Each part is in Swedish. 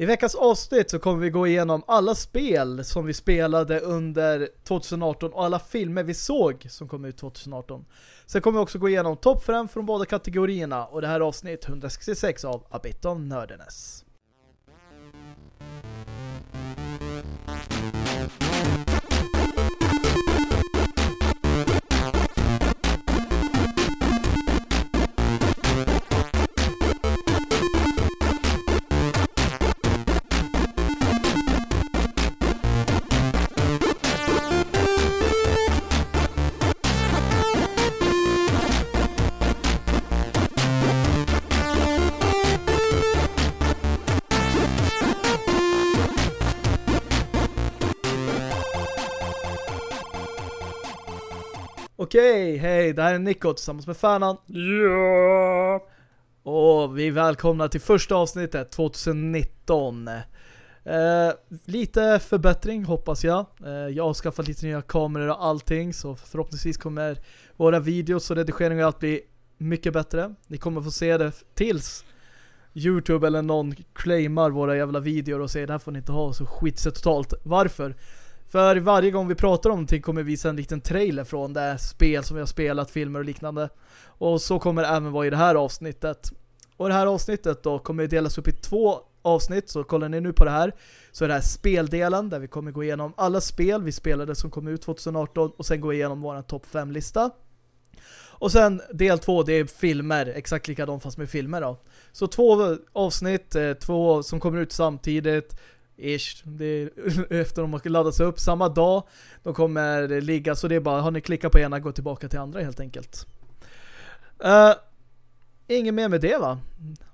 I veckans avsnitt så kommer vi gå igenom alla spel som vi spelade under 2018 och alla filmer vi såg som kom ut 2018. Sen kommer vi också gå igenom topp 5 från båda kategorierna och det här avsnitt 166 av A Bit of Nerdiness. Okej, hej, det här är Nico tillsammans med Färnan. Ja. Och vi välkomnar till första avsnittet 2019. Eh, lite förbättring hoppas jag. Eh, jag har skaffat lite nya kameror och allting så förhoppningsvis kommer våra videos och redigering och allt bli mycket bättre. Ni kommer få se det tills Youtube eller någon claimar våra jävla videor och säger det här får ni inte ha så skit sig totalt. Varför? För varje gång vi pratar om någonting kommer vi visa en liten trailer från det spel som vi har spelat, filmer och liknande. Och så kommer det även vara i det här avsnittet. Och det här avsnittet då kommer delas upp i två avsnitt, så kollar ni nu på det här. Så är det här speldelen där vi kommer gå igenom alla spel vi spelade som kom ut 2018 och sen gå igenom vår topp 5-lista. Och sen del två, det är filmer, exakt likadant fast med filmer då. Så två avsnitt, eh, två som kommer ut samtidigt ish. Det är efter de har laddats upp samma dag. De kommer ligga så det är bara, har ni klickat på ena gå tillbaka till andra helt enkelt. Eh, uh, ingen mer med det va?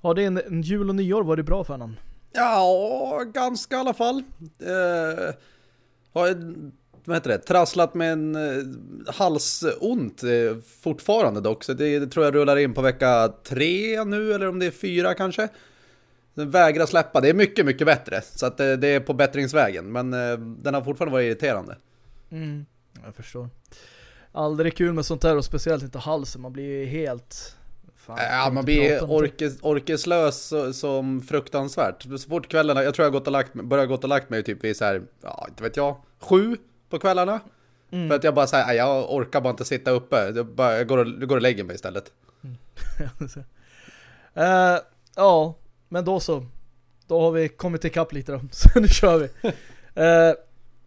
Har det en, en jul och nyår varit bra för någon? Ja, ganska i alla fall. Uh, har vad heter det, trasslat med en uh, halsont uh, fortfarande dock. Så det, det, tror jag rullar in på vecka tre nu eller om det är fyra kanske. Den vägrar släppa. Det är mycket, mycket bättre. Så att det, det är på bättringsvägen. Men eh, den har fortfarande varit irriterande. Mm, jag förstår. Aldrig kul med sånt där och speciellt inte halsen. Man blir helt... Fan, ja, man blir orkes, orkeslös som fruktansvärt. Så fort kvällarna, jag tror jag gått och lagt, börjat gått och lagt mig typ vid så här, ja, inte vet jag, sju på kvällarna. Mm. För att jag bara säger, jag orkar bara inte sitta uppe. Jag, bara, jag, går, och, jag går och lägger mig istället. Mm. uh, ja, men då så. Då har vi kommit ikapp lite då. Så nu kör vi. eh,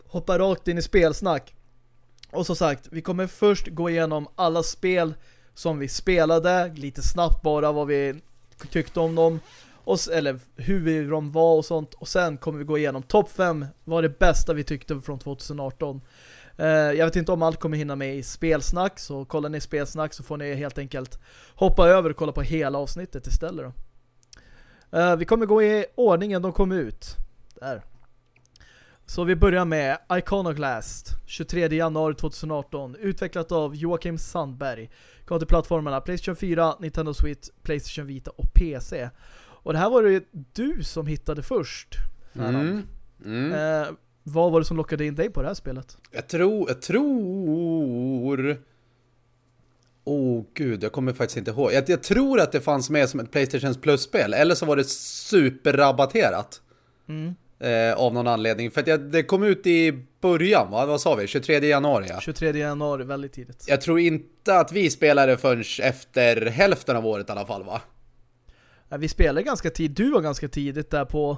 hoppa rakt in i spelsnack. Och som sagt, vi kommer först gå igenom alla spel som vi spelade. Lite snabbt bara vad vi tyckte om dem. Och, eller hur de var och sånt. Och sen kommer vi gå igenom topp 5. Vad det bästa vi tyckte från 2018. Eh, jag vet inte om allt kommer hinna med i spelsnack. Så kollar ni spelsnack så får ni helt enkelt hoppa över och kolla på hela avsnittet istället då. Uh, vi kommer gå i ordningen de kom ut. Där. Så vi börjar med Iconoclast 23 januari 2018 utvecklat av Joakim Sandberg. Kom till plattformarna Playstation 4, Nintendo Switch, Playstation Vita och PC. Och det här var det du som hittade först. Mm. Mm. Uh, vad var det som lockade in dig på det här spelet? Jag tror, jag tror Oh gud, jag kommer faktiskt inte ihåg. Jag, jag, tror att det fanns med som ett Playstation Plus-spel. Eller så var det superrabatterat. Mm. Eh, av någon anledning. För att jag, det kom ut i början, va? vad sa vi? 23 januari. Ja. 23 januari, väldigt tidigt. Jag tror inte att vi spelade förrän efter hälften av året i alla fall, va? Ja, vi spelade ganska tidigt. Du var ganska tidigt där på...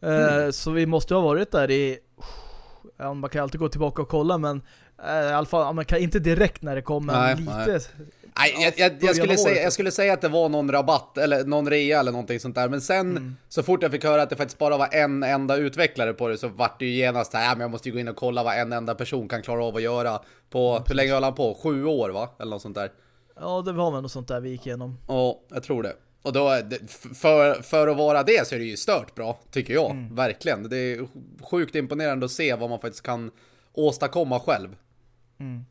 Eh, mm. Så vi måste ha varit där i... Man kan alltid gå tillbaka och kolla, men I alla fall, man kan inte direkt när det kommer nej, lite... Nej. Nej, jag, jag, jag, skulle säga, jag skulle säga att det var någon rabatt eller någon rea eller någonting sånt där. Men sen mm. så fort jag fick höra att det faktiskt bara var en enda utvecklare på det så vart det ju genast här, men jag måste ju gå in och kolla vad en enda person kan klara av att göra. På, mm. hur länge höll han på? Sju år va? Eller något sånt där. Ja, det var väl något sånt där vi gick igenom. Ja, jag tror det. Och då, för, för att vara det så är det ju stört bra, tycker jag. Mm. Verkligen. Det är sjukt imponerande att se vad man faktiskt kan åstadkomma själv. Mm.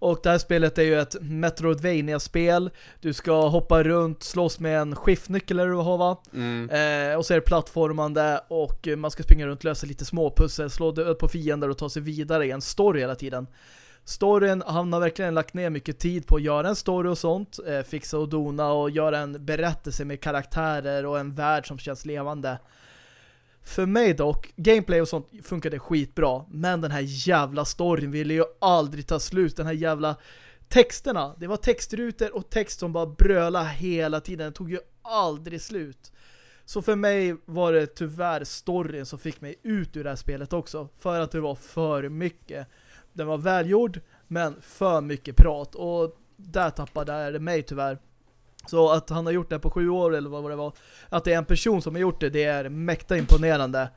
Och det här spelet är ju ett Metroidvania-spel. Du ska hoppa runt, slåss med en skiftnyckel eller vad va? Mm. Eh, och så är det plattformande och man ska springa runt, lösa lite småpussel, slå död på fiender och ta sig vidare i en story hela tiden. Storyn, han har verkligen lagt ner mycket tid på att göra en story och sånt, eh, fixa och dona och göra en berättelse med karaktärer och en värld som känns levande för mig dock, gameplay och sånt funkade skitbra. Men den här jävla storyn ville ju aldrig ta slut. Den här jävla texterna. Det var textrutor och text som bara bröla hela tiden. Den tog ju aldrig slut. Så för mig var det tyvärr storyn som fick mig ut ur det här spelet också. För att det var för mycket. Den var välgjord, men för mycket prat. Och där tappade det mig tyvärr. Så att han har gjort det på sju år eller vad det var. Att det är en person som har gjort det, det är mäkta imponerande.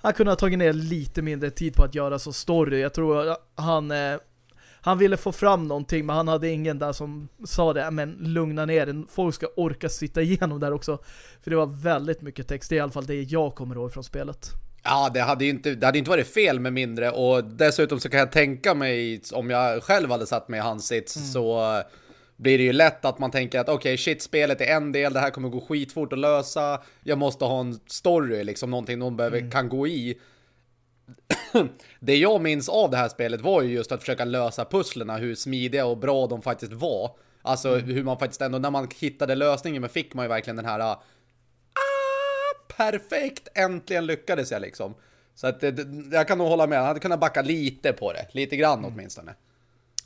Han kunde ha tagit ner lite mindre tid på att göra så story. Jag tror han eh, han ville få fram någonting men han hade ingen där som sa det, men lugna ner den. Folk ska orka sitta igenom där också. För det var väldigt mycket text, det är i alla fall det jag kommer ihåg från spelet. Ja, det hade ju inte, det hade inte varit fel med mindre och dessutom så kan jag tänka mig om jag själv hade satt mig i hans sits mm. så blir det ju lätt att man tänker att okej, okay, shit, spelet är en del, det här kommer gå skitfort att lösa, jag måste ha en story, liksom någonting någon behöver, mm. kan gå i. det jag minns av det här spelet var ju just att försöka lösa pusslerna, hur smidiga och bra de faktiskt var. Alltså mm. hur man faktiskt ändå, när man hittade lösningen, men fick man ju verkligen den här ah, perfekt, äntligen lyckades jag liksom. Så att det, jag kan nog hålla med, han hade kunnat backa lite på det, lite grann mm. åtminstone.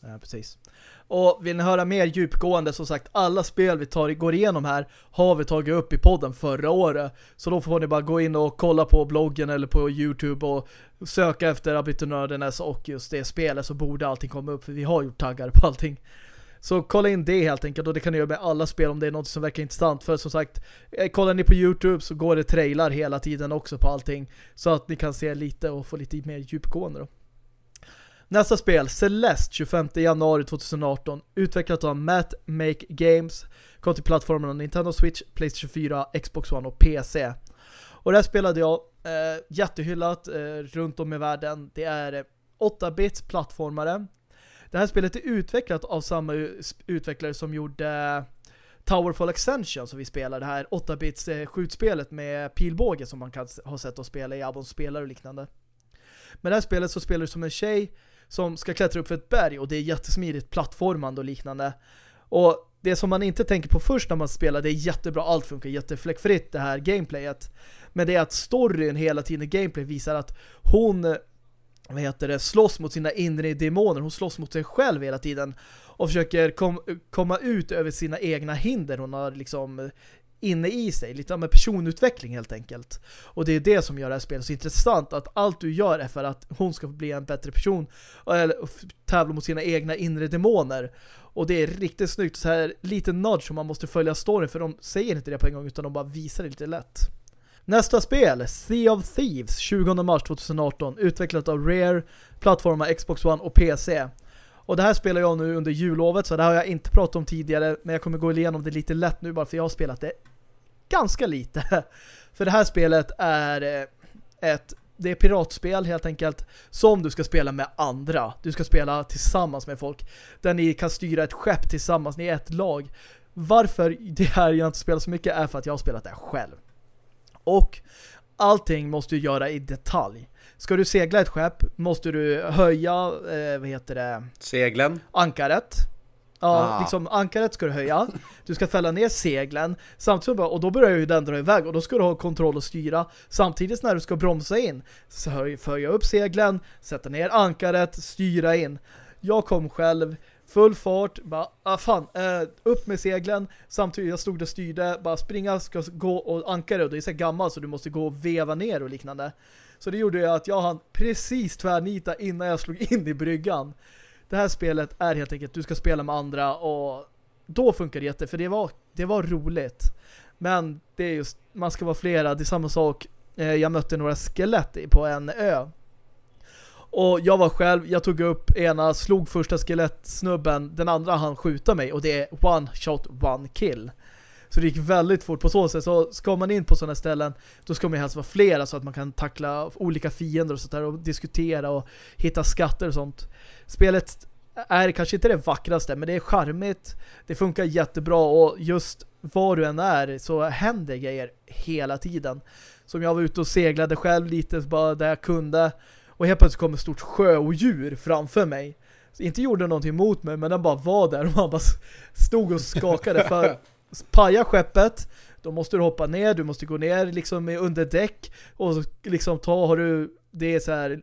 Ja, precis. Och vill ni höra mer djupgående, som sagt, alla spel vi tar, går igenom här har vi tagit upp i podden förra året. Så då får ni bara gå in och kolla på bloggen eller på Youtube och söka efter Abitonördenes och just det spelet så borde allting komma upp för vi har gjort taggar på allting. Så kolla in det helt enkelt och det kan ni göra med alla spel om det är något som verkar intressant. För som sagt, eh, kollar ni på Youtube så går det trailar hela tiden också på allting. Så att ni kan se lite och få lite mer djupgående då. Nästa spel, Celeste, 25 januari 2018. Utvecklat av Matt Make Games. Kom till plattformarna Nintendo Switch, Playstation 4, Xbox One och PC. Och där spelade jag eh, jättehyllat eh, runt om i världen. Det är eh, 8-bits plattformare. Det här spelet är utvecklat av samma utvecklare som gjorde eh, Towerfall Extension som vi spelar. Det här 8-bits eh, skjutspelet med pilbåge som man kan ha sett att spela i Abons spelare och liknande. Men det här spelet så spelar du som en tjej som ska klättra upp för ett berg och det är jättesmidigt plattformande och liknande. Och det som man inte tänker på först när man spelar, det är jättebra, allt funkar jättefläckfritt det här gameplayet. Men det är att storyn hela tiden i gameplay visar att hon vad heter det, slåss mot sina inre demoner. Hon slåss mot sig själv hela tiden och försöker kom, komma ut över sina egna hinder hon har liksom inne i sig. Lite med personutveckling helt enkelt. Och det är det som gör det här spelet så intressant. Att allt du gör är för att hon ska bli en bättre person. Eller tävla mot sina egna inre demoner. Och det är riktigt snyggt. Så här lite nudge som man måste följa storyn. För de säger inte det på en gång utan de bara visar det lite lätt. Nästa spel, Sea of Thieves, 20 mars 2018. Utvecklat av Rare, plattformar Xbox One och PC. Och det här spelar jag nu under jullovet så det har jag inte pratat om tidigare men jag kommer gå igenom det lite lätt nu bara för jag har spelat det ganska lite. För det här spelet är eh, ett det är piratspel helt enkelt som du ska spela med andra. Du ska spela tillsammans med folk där ni kan styra ett skepp tillsammans, ni är ett lag. Varför det här jag inte spelar så mycket är för att jag har spelat det själv. Och allting måste du göra i detalj. Ska du segla ett skepp måste du höja, eh, vad heter det? Seglen. Ankaret. Ja, ah. liksom ankaret ska du höja. Du ska fälla ner seglen. Samtidigt och då börjar ju den dra iväg och då ska du ha kontroll och styra. Samtidigt när du ska bromsa in så höja upp seglen, sätta ner ankaret, styra in. Jag kom själv full fart, bara, ah fan, eh, upp med seglen, samtidigt jag stod och styrde, bara springa, ska gå och ankare, och det är så gammalt så du måste gå och veva ner och liknande. Så det gjorde jag att jag hann precis tvärnita innan jag slog in i bryggan. Det här spelet är helt enkelt, du ska spela med andra och då funkar det jätte, för det var, det var roligt. Men det är just, man ska vara flera, det är samma sak, eh, jag mötte några skelett på en ö och jag var själv, jag tog upp ena, slog första skelettsnubben, den andra han skjuta mig och det är one shot, one kill. Så det gick väldigt fort på så sätt. Så ska man in på sådana ställen då ska man helst vara flera så att man kan tackla olika fiender och sånt där och diskutera och hitta skatter och sånt. Spelet är kanske inte det vackraste men det är charmigt. Det funkar jättebra och just var du än är så händer grejer hela tiden. Som jag var ute och seglade själv lite bara där jag kunde och helt plötsligt kom ett stort sjöodjur framför mig. Så inte gjorde någonting mot mig, men den bara var där och man bara stod och skakade för paja skeppet, då måste du hoppa ner, du måste gå ner liksom under däck och liksom ta, har du, det är så här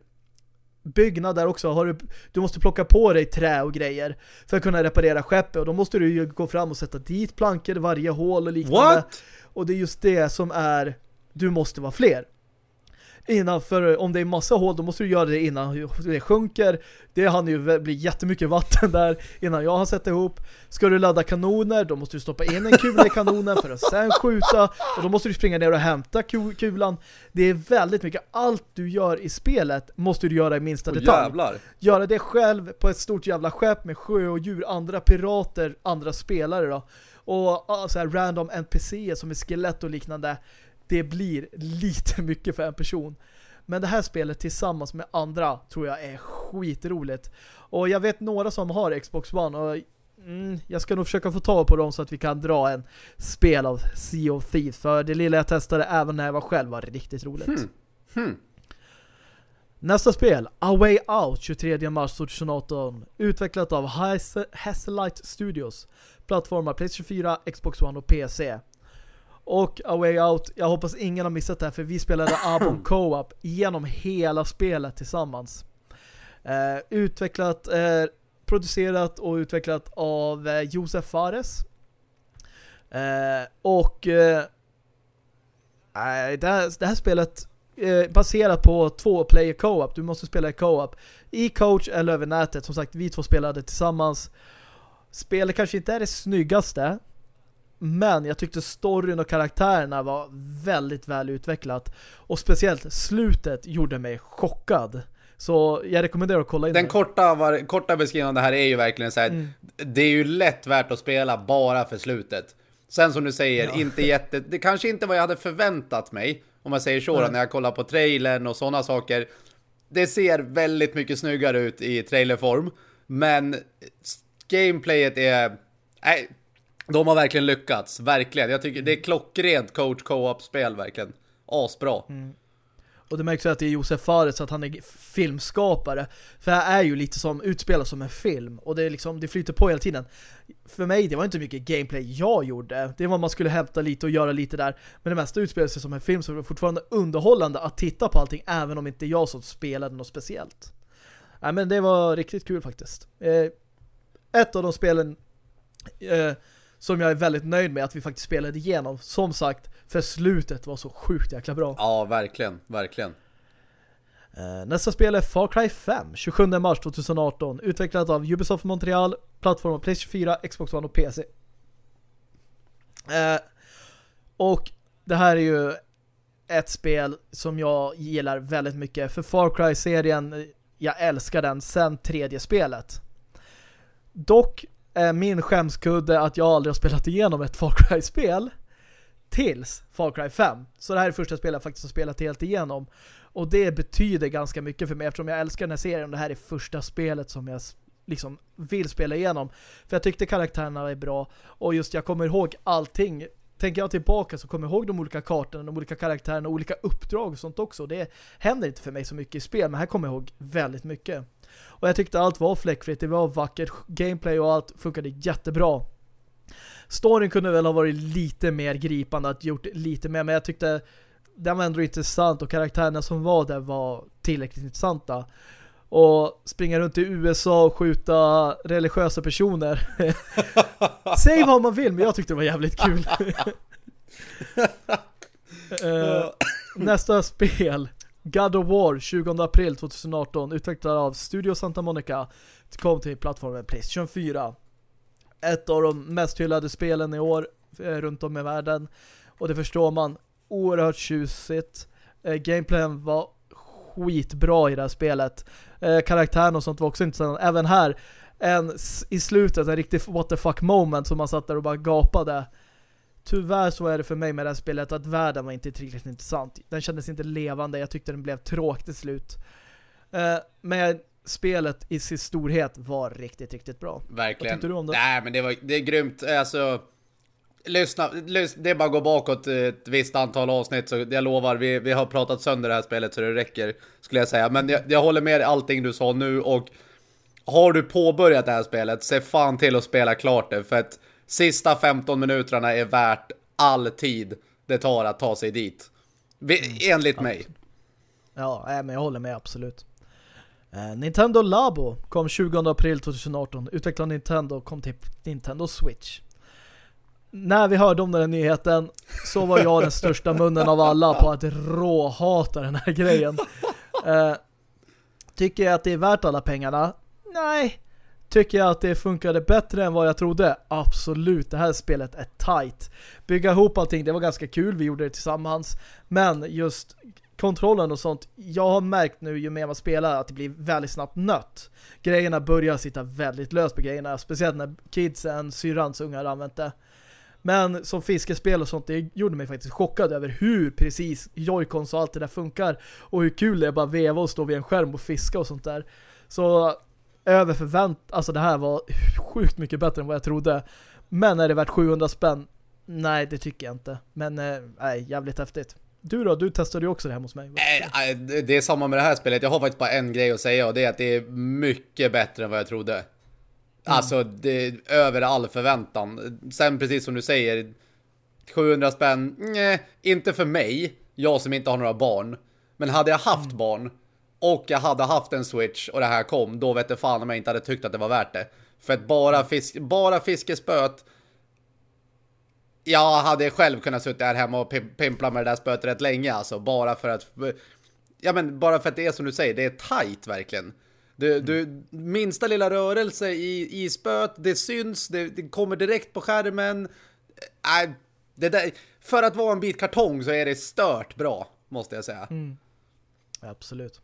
byggnader också, har du, du måste plocka på dig trä och grejer för att kunna reparera skeppet och då måste du ju gå fram och sätta dit plankor varje hål och liknande. What? Och det är just det som är, du måste vara fler innan, för om det är massa hål då måste du göra det innan det sjunker. Det hann ju bli jättemycket vatten där innan jag har sett ihop. Ska du ladda kanoner då måste du stoppa in en kula i kanonen för att sen skjuta och då måste du springa ner och hämta kulan. Det är väldigt mycket. Allt du gör i spelet måste du göra i minsta detalj. Jävlar. Göra det själv på ett stort jävla skepp med sjö och djur, andra pirater, andra spelare då. Och så här random NPC som är skelett och liknande det blir lite mycket för en person. Men det här spelet tillsammans med andra tror jag är skitroligt. Och jag vet några som har Xbox One och mm, jag ska nog försöka få tag på dem så att vi kan dra en spel av Sea of Thieves. För det lilla jag testade även när jag var själv var riktigt roligt. Hmm. Hmm. Nästa spel, A Way Out, 23 mars 2018. Utvecklat av Hasselite Studios. Plattformar PlayStation 4, Xbox One och PC. Och A Way Out, jag hoppas ingen har missat det här för vi spelade Abon Co-op genom hela spelet tillsammans. Eh, utvecklat, eh, producerat och utvecklat av eh, Josef Fares. Eh, och eh, det, här, det här spelet eh, baserat på två player co-op. Du måste spela i co-op. I coach eller över nätet. Som sagt, vi två spelade tillsammans. Spelet kanske inte är det snyggaste men jag tyckte storyn och karaktärerna var väldigt väl utvecklat. Och speciellt slutet gjorde mig chockad. Så jag rekommenderar att kolla in Den det. korta, var, korta beskrivningen det här är ju verkligen så här, mm. det är ju lätt värt att spela bara för slutet. Sen som du säger, ja. inte jätte, det kanske inte var jag hade förväntat mig, om man säger så, mm. när jag kollar på trailern och sådana saker. Det ser väldigt mycket snyggare ut i trailerform, men gameplayet är... Nej, de har verkligen lyckats, verkligen. Jag tycker det är klockrent coach co-op-spel, verkligen. Asbra. Mm. Och det märks ju att det är Josef Fares att han är filmskapare. För det är ju lite som utspelar som en film. Och det, är liksom, det flyter på hela tiden. För mig, det var inte mycket gameplay jag gjorde. Det var man skulle hämta lite och göra lite där. Men det mesta utspelar sig som en film så det var fortfarande underhållande att titta på allting. Även om inte jag som spelade något speciellt. Nej, men det var riktigt kul faktiskt. Eh, ett av de spelen... Eh, som jag är väldigt nöjd med att vi faktiskt spelade igenom. Som sagt, för slutet var så sjukt jäkla bra. Ja, verkligen, verkligen. Uh, nästa spel är Far Cry 5, 27 mars 2018. Utvecklat av Ubisoft Montreal, plattform PlayStation 4, Xbox One och PC. Eh, och det här är ju ett spel som jag gillar väldigt mycket. För Far Cry-serien, jag älskar den sen tredje spelet. Dock Eh, min skämskudde att jag aldrig har spelat igenom ett Far Cry-spel tills Far Cry 5. Så det här är första spelet jag faktiskt har spelat helt igenom. Och det betyder ganska mycket för mig eftersom jag älskar den här serien. Det här är första spelet som jag liksom vill spela igenom. För jag tyckte karaktärerna är bra. Och just jag kommer ihåg allting. Tänker jag tillbaka så kommer jag ihåg de olika kartorna, de olika karaktärerna, olika uppdrag och sånt också. Det händer inte för mig så mycket i spel, men här kommer jag ihåg väldigt mycket. Och jag tyckte allt var fläckfritt, det var vackert, gameplay och allt funkade jättebra. Storyn kunde väl ha varit lite mer gripande, att gjort lite mer, men jag tyckte den var ändå intressant och karaktärerna som var där var tillräckligt intressanta. Och springa runt i USA och skjuta religiösa personer. Säg vad man vill, men jag tyckte det var jävligt kul. uh, nästa spel God of War 20 april 2018 utvecklad av Studio Santa Monica kom till plattformen Playstation 4. Ett av de mest hyllade spelen i år eh, runt om i världen och det förstår man oerhört tjusigt. Eh, gameplayen var skitbra i det här spelet. Eh, karaktären och sånt var också intressant. Även här en, i slutet en riktig what the fuck moment som man satt där och bara gapade tyvärr så är det för mig med det här spelet att världen var inte tillräckligt intressant. Den kändes inte levande. Jag tyckte den blev tråkig till slut. Uh, men spelet i sin storhet var riktigt, riktigt bra. Verkligen. Vad tyckte du om det? Nej, men det, var, det är grymt. Alltså, lyssna, lyssna, det är bara att gå bakåt ett visst antal avsnitt så jag lovar, vi, vi har pratat sönder det här spelet så det räcker, skulle jag säga. Men jag, jag håller med allting du sa nu och har du påbörjat det här spelet, se fan till att spela klart det för att sista 15 minuterna är värt all tid det tar att ta sig dit. Enligt mm, mig. Ja, men jag håller med absolut. Eh, Nintendo Labo kom 20 april 2018. Utvecklad Nintendo kom till Nintendo Switch. När vi hörde om den här nyheten så var jag den största munnen av alla på att råhata den här grejen. Eh, tycker jag att det är värt alla pengarna? Nej. Tycker jag att det funkade bättre än vad jag trodde? Absolut, det här spelet är tight. Bygga ihop allting, det var ganska kul, vi gjorde det tillsammans. Men just kontrollen och sånt, jag har märkt nu ju mer man spelar att det blir väldigt snabbt nött. Grejerna börjar sitta väldigt löst på grejerna, speciellt när kidsen, syrrans ungar använt det. Men som fiskespel och sånt, det gjorde mig faktiskt chockad över hur precis Joy-Cons och allt det där funkar. Och hur kul det är bara veva och stå vid en skärm och fiska och sånt där. Så över förvänt, alltså det här var sjukt mycket bättre än vad jag trodde. Men är det värt 700 spänn? Nej, det tycker jag inte. Men eh, nej, jävligt häftigt. Du då? Du testade ju också det här hos mig. Det är samma med det här spelet. Jag har faktiskt bara en grej att säga och det är att det är mycket bättre än vad jag trodde. Mm. Alltså, det är över all förväntan. Sen precis som du säger, 700 spänn, nej, inte för mig. Jag som inte har några barn. Men hade jag haft mm. barn och jag hade haft en Switch och det här kom, då vet jag fan om jag inte hade tyckt att det var värt det. För att bara, mm. fisk, bara fiskespöt jag hade själv kunnat sitta här hemma och pimpla med det där spöet rätt länge alltså. Bara för att... Ja men bara för att det är som du säger, det är tight verkligen. Du, mm. du, minsta lilla rörelse i, i spöet, det syns, det, det kommer direkt på skärmen. Äh, det där, för att vara en bit kartong så är det stört bra, måste jag säga. Mm. Absolut.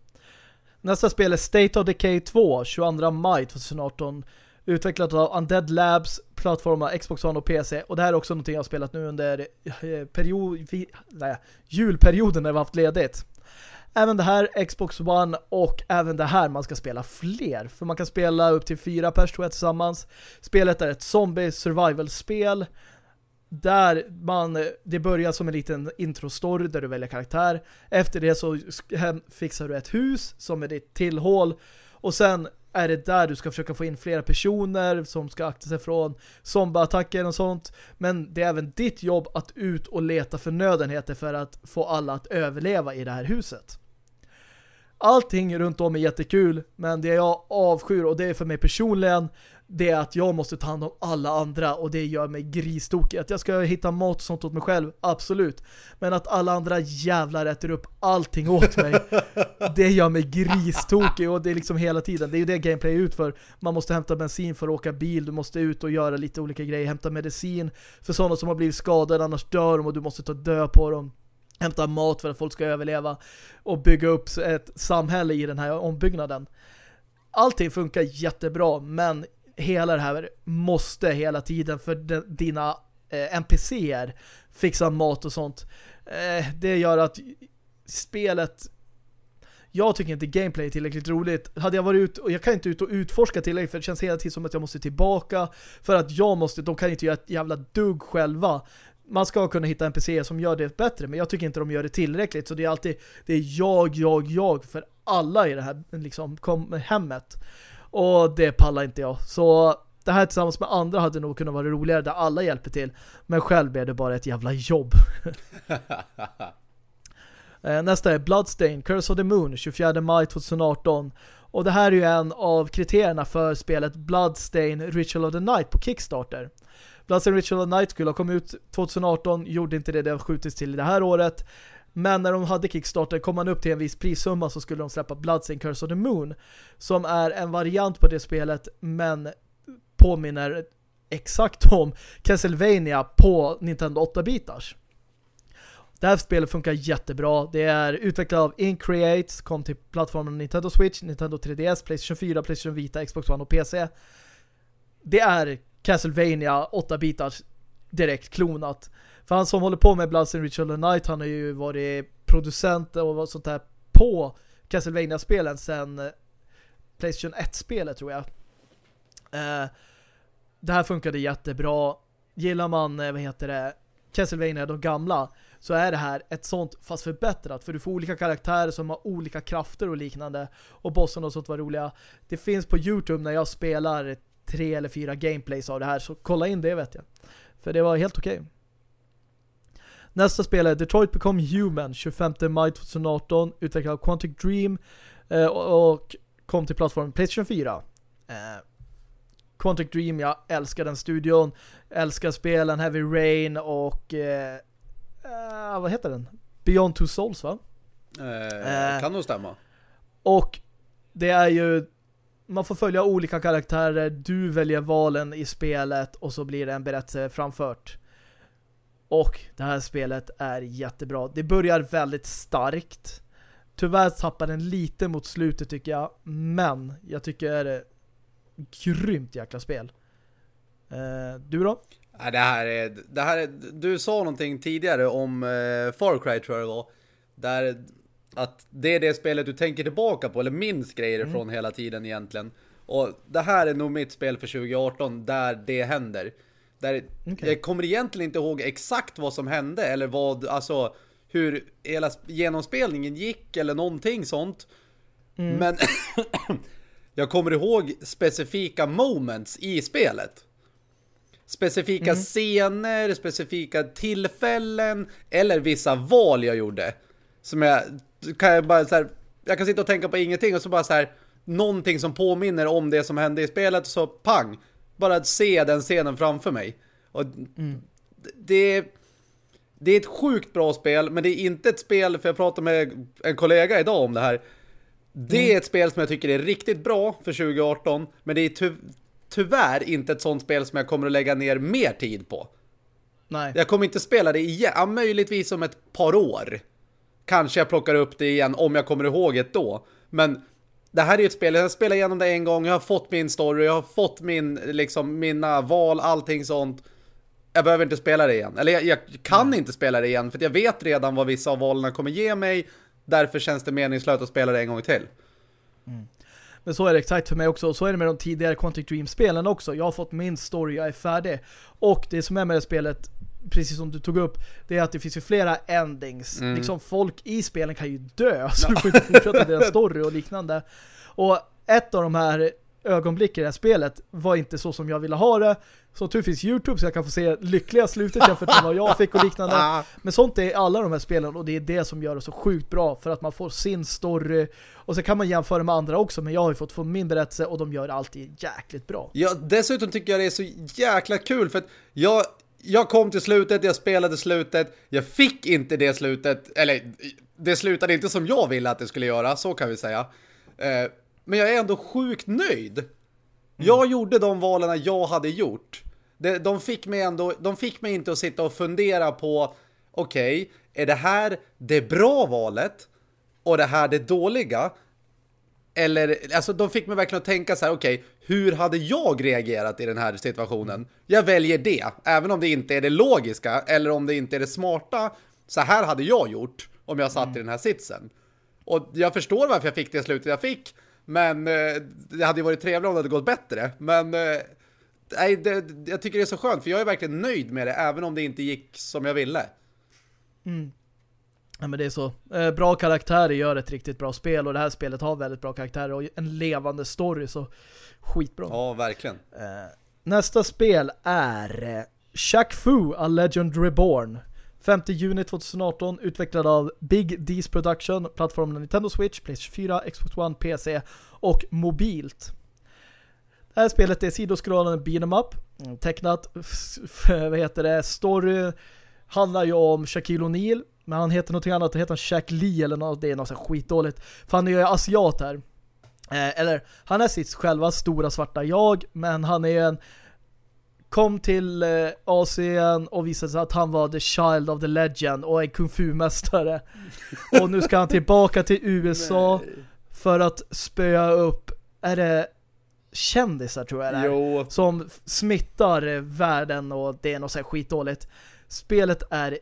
Nästa spel är State of Decay 2, 22 maj 2018. Utvecklat av Undead Labs, plattformar Xbox One och PC. Och det här är också någonting jag har spelat nu under eh, period, nej, julperioden när vi har haft ledigt. Även det här Xbox One och även det här man ska spela fler. För man kan spela upp till fyra pers tror jag tillsammans. Spelet är ett zombie survival-spel där man, det börjar som en liten intro-story där du väljer karaktär. Efter det så fixar du ett hus som är ditt tillhåll och sen är det där du ska försöka få in flera personer som ska akta sig från zombieattacker och sånt. Men det är även ditt jobb att ut och leta förnödenheter för att få alla att överleva i det här huset. Allting runt om är jättekul, men det jag avskyr och det är för mig personligen det är att jag måste ta hand om alla andra och det gör mig gristokig. Att jag ska hitta mat och sånt åt mig själv, absolut. Men att alla andra jävlar äter upp allting åt mig, det gör mig gristokig och det är liksom hela tiden. Det är ju det gameplay är ut för. Man måste hämta bensin för att åka bil, du måste ut och göra lite olika grejer, hämta medicin för sådana som har blivit skadade, annars dör de och du måste ta död på dem hämta mat för att folk ska överleva och bygga upp ett samhälle i den här ombyggnaden. Allting funkar jättebra men hela det här måste hela tiden för dina eh, NPCer fixa mat och sånt. Eh, det gör att spelet jag tycker inte gameplay är tillräckligt roligt. Hade jag varit ut och jag kan inte ut och utforska tillräckligt för det känns hela tiden som att jag måste tillbaka för att jag måste, de kan inte göra ett jävla dugg själva. Man ska kunna hitta NPCer som gör det bättre men jag tycker inte de gör det tillräckligt så det är alltid det är jag, jag, jag för alla i det här liksom kom, hemmet. Och det pallar inte jag. Så det här tillsammans med andra hade nog kunnat vara roligare där alla hjälper till. Men själv blev det bara ett jävla jobb. Eh, nästa är Bloodstain, Curse of the Moon, 24 maj 2018. Och det här är ju en av kriterierna för spelet Bloodstain Ritual of the Night på Kickstarter. Bloodstain Ritual of the Night skulle ha kommit ut 2018, gjorde inte det, det har skjutits till det här året. Men när de hade Kickstarter kom man upp till en viss prissumma så skulle de släppa Bloodstained Curse of the Moon som är en variant på det spelet men påminner exakt om Castlevania på Nintendo 8-bitars. Det här spelet funkar jättebra. Det är utvecklat av Increate, kom till plattformen Nintendo Switch, Nintendo 3DS, Playstation 4, Playstation Vita, Xbox One och PC. Det är Castlevania 8-bitars direkt klonat. För han som håller på med Bloods and Ritual of the Night, han har ju varit producent och sånt där på Castlevania-spelen sen eh, Playstation 1-spelet tror jag. Eh, det här funkade jättebra. Gillar man, eh, vad heter det, Castlevania, de gamla, så är det här ett sånt fast förbättrat. För du får olika karaktärer som har olika krafter och liknande. Och bossen och sånt var roliga. Det finns på Youtube när jag spelar tre eller fyra gameplays av det här. Så kolla in det vet jag. För det var helt okej. Okay. Nästa spel är Detroit Become Human 25 maj 2018 utvecklad av Quantic Dream eh, och, kom till plattformen PlayStation 4. Eh, Quantic Dream, jag älskar den studion. Älskar spelen Heavy Rain och eh, eh, vad heter den? Beyond Two Souls va? Eh. kan nog stämma. Och det är ju man får följa olika karaktärer, du väljer valen i spelet och så blir det en berättelse framfört. Och det här spelet är jättebra. Det börjar väldigt starkt. Tyvärr tappar den lite mot slutet tycker jag. Men jag tycker det är grymt jäkla spel. Eh, du då? Det här är, det här är, du sa någonting tidigare om eh, Far Cry tror jag det var. Där att det är det spelet du tänker tillbaka på eller minns grejer Mm. från hela tiden egentligen. Och det här är nog mitt spel för 2018 där det händer. Där Okej. Jag kommer egentligen inte ihåg exakt vad som hände eller vad, alltså hur hela sp- genomspelningen gick eller någonting sånt. Mm. Men jag kommer ihåg specifika moments i spelet. Specifika Mm. scener, specifika tillfällen eller vissa val jag gjorde. Som jag kan jag bara så här, jag kan sitta och tänka på ingenting och så bara så här någonting som påminner om det som hände i spelet och så pang, bara att se den scenen framför mig. Och Mm. det det är ett sjukt bra spel, men det är inte ett spel, för jag pratade med en kollega idag om det här. Det Mm. är ett spel som jag tycker är riktigt bra för 2018, men det är ty tyvärr inte ett sånt spel som jag kommer att lägga ner mer tid på. Nej. Jag kommer inte spela det igen, ja, möjligtvis om ett par år. Kanske jag plockar upp det igen om jag kommer ihåg det då. Men det här är ju ett spel, jag har spelat igenom det en gång, jag har fått min story, jag har fått min, liksom, mina val, allting sånt. Jag behöver inte spela det igen. Eller jag, jag kan inte spela det igen, för jag vet redan vad vissa av valen kommer ge mig. Därför känns det meningslöst att spela det en gång till. Men så är det exakt för mig också. Och så är det med de tidigare Quantic Dream-spelen också. Jag har fått min story, jag är färdig. Och det som är med det spelet, precis som du tog upp, det är att det finns ju flera endings. Mm. Liksom folk i spelen kan ju dö, så du får inte fortsätta deras story och liknande. Och ett av de här ögonblick i det här spelet var inte så som jag ville ha det. Så tur finns Youtube så jag kan få se lyckliga slutet jämfört med vad jag fick och liknande. Men sånt är alla de här spelen och det är det som gör det så sjukt bra för att man får sin story och så kan man jämföra med andra också men jag har ju fått få min berättelse och de gör alltid jäkligt bra. Ja, dessutom tycker jag det är så jäkla kul för att jag, jag kom till slutet, jag spelade slutet, jag fick inte det slutet, eller det slutade inte som jag ville att det skulle göra, så kan vi säga. Eh, men jag är ändå sjukt nöjd. Jag gjorde de valen jag hade gjort. De, fick mig ändå, de fick mig inte att sitta och fundera på okej, är det här det bra valet och det här det dåliga? Eller, alltså de fick mig verkligen att tänka så här, okej, hur hade jag reagerat i den här situationen? Jag väljer det, även om det inte är det logiska eller om det inte är det smarta. Så här hade jag gjort om jag satt i den här sitsen. Och jag förstår varför jag fick det slutet jag fick, men eh, det hade ju varit trevligt om det hade gått bättre. Men eh, nej, det, jag tycker det är så skönt, för jag är verkligen nöjd med det, även om det inte gick som jag ville. Ja, men det är så. Eh, bra karaktärer gör ett riktigt bra spel och det här spelet har väldigt bra karaktärer och en levande story så skitbra. Ja, verkligen. Eh, nästa spel är eh, Shaq Fu, A Legend Reborn. 5 juni 2018, utvecklad av Big D's Production, plattformen Nintendo Switch, PlayStation 4, Xbox One, PC och mobilt. Det här spelet är sidoskrollande beat'em up, mm, tecknat, vad heter det, story handlar ju om Shaquille O'Neal, men han heter något annat, det heter han Shaq Lee eller något, det är något så skitdåligt. För han är ju asiat här. Eh, eller, han är sitt själva stora svarta jag, men han är en kom till eh, Asien och visade sig att han var the child of the legend och en kung fu-mästare. och nu ska han tillbaka till USA för att spöa upp, är det kändisar tror jag det är, Jo, som smittar eh, världen och det är något så här skitdåligt. Spelet är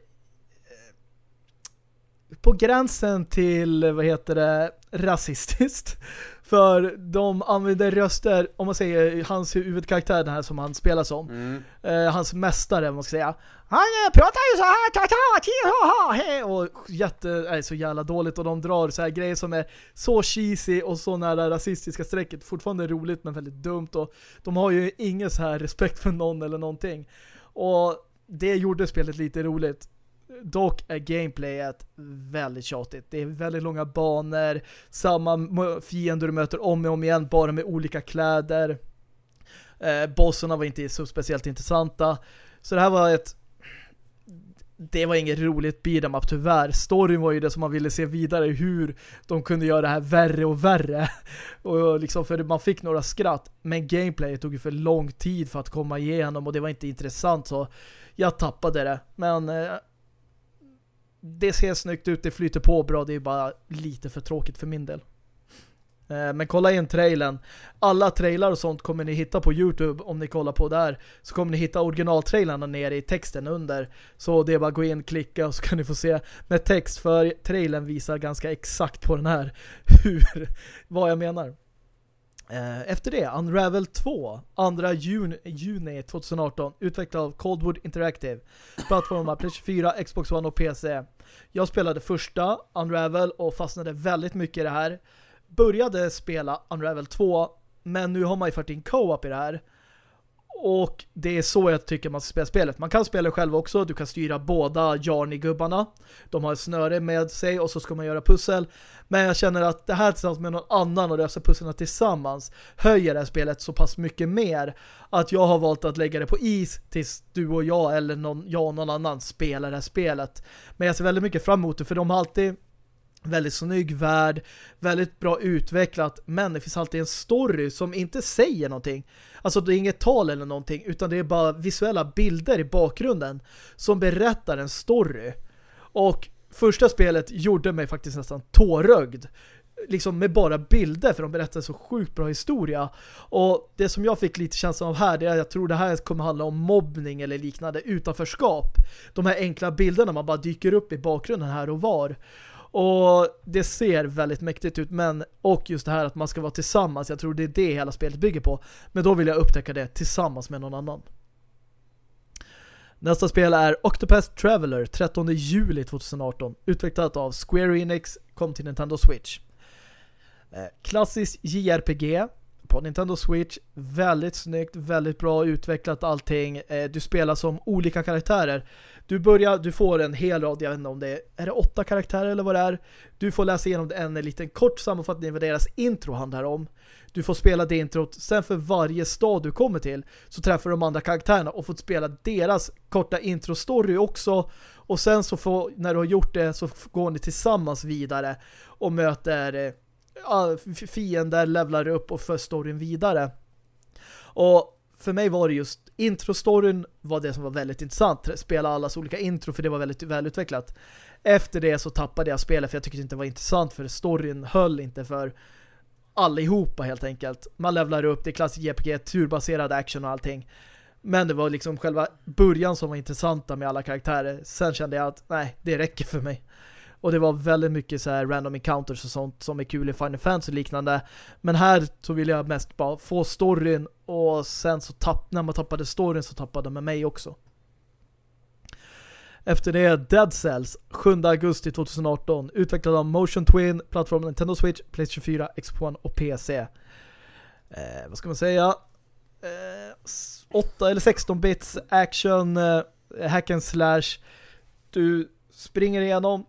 på gränsen till, vad heter det, rasistiskt. För de använder röster, om man säger hans huvudkaraktär, den här som han spelar som, mm. eh, hans mästare, man ska säga. Han eh, pratar ju så här, ta, ta, ti, ha, ha, och jätte, är så jävla dåligt och de drar så här grejer som är så cheesy och så nära rasistiska strecket. Fortfarande roligt men väldigt dumt och de har ju ingen så här respekt för någon eller någonting. Och det gjorde spelet lite roligt. Dock är gameplayet väldigt tjatigt. Det är väldigt långa banor, samma fiender du möter om och om igen, bara med olika kläder. Eh, bossarna var inte så speciellt intressanta. Så det här var ett det var inget roligt beat'em up tyvärr. Storyn var ju det som man ville se vidare hur de kunde göra det här värre och värre. Och liksom för man fick några skratt. Men gameplayet tog ju för lång tid för att komma igenom och det var inte intressant så jag tappade det. Men eh, det ser snyggt ut, det flyter på bra, det är bara lite för tråkigt för min del. Eh, men kolla in trailern. Alla trailar och sånt kommer ni hitta på Youtube om ni kollar på där. Så kommer ni hitta originaltrailarna nere i texten under. Så det är bara att gå in, klicka och så kan ni få se med text för trailern visar ganska exakt på den här hur, vad jag menar. Eh, efter det, Unravel 2, 2 juni, juni 2018, utvecklad av Coldwood Interactive. Plattformar PS4, Xbox One och PC. Jag spelade första Unravel och fastnade väldigt mycket i det här började spela Unravel 2 men nu har man ju fört in co-op i det här. Och det är så jag tycker man ska spela spelet. Man kan spela själv också. Du kan styra båda Jarni-gubbarna. De har ett snöre med sig och så ska man göra pussel. Men jag känner att det här tillsammans med någon annan och lösa pusslarna tillsammans höjer det här spelet så pass mycket mer att jag har valt att lägga det på is tills du och jag eller någon, jag och någon annan spelar det här spelet. Men jag ser väldigt mycket fram emot det för de har alltid väldigt snygg värld, väldigt bra utvecklat, men det finns alltid en story som inte säger någonting. Alltså det är inget tal eller någonting, utan det är bara visuella bilder i bakgrunden som berättar en story. Och första spelet gjorde mig faktiskt nästan tårögd. Liksom med bara bilder, för de berättar så sjukt bra historia. Och det som jag fick lite känslan av här, det är att jag tror det här kommer handla om mobbning eller liknande utanförskap. De här enkla bilderna man bara dyker upp i bakgrunden här och var. Och det ser väldigt mäktigt ut, men och just det här att man ska vara tillsammans, jag tror det är det hela spelet bygger på. Men då vill jag upptäcka det tillsammans med någon annan. Nästa spel är Octopath Traveler 13 juli 2018, utvecklat av Square Enix, kom till Nintendo Switch. Eh, klassisk JRPG på Nintendo Switch, väldigt snyggt, väldigt bra utvecklat allting. Eh, du spelar som olika karaktärer du börjar, du får en hel rad, jag vet inte om det är, är det åtta karaktärer eller vad det är. Du får läsa igenom en liten kort sammanfattning vad deras intro handlar om. Du får spela det introt, sen för varje stad du kommer till så träffar du de andra karaktärerna och får spela deras korta intro-story också. Och sen så får, när du har gjort det så går ni tillsammans vidare och möter eh, ah, fiender, levlar upp och för storyn vidare. Och för mig var det just introstoryn var det som var väldigt intressant. Spela allas olika intro för det var väldigt välutvecklat. Efter det så tappade jag spelet för jag tyckte inte det var intressant för storyn höll inte för allihopa helt enkelt. Man levlar upp, det är klassisk JPG, turbaserad action och allting. Men det var liksom själva början som var intressanta med alla karaktärer. Sen kände jag att nej, det räcker för mig. Och det var väldigt mycket så här random encounters och sånt som är kul i Final Fantasy och liknande. Men här så ville jag mest bara få storyn och sen så tapp, när man tappade storyn så tappade man mig också. Efter det Dead Cells 7 augusti 2018 utvecklad av Motion Twin, plattformen Nintendo Switch, PlayStation 4, Xbox One och PC. Eh, vad ska man säga? Eh, 8 eller 16 bits action eh, hack and slash. Du springer igenom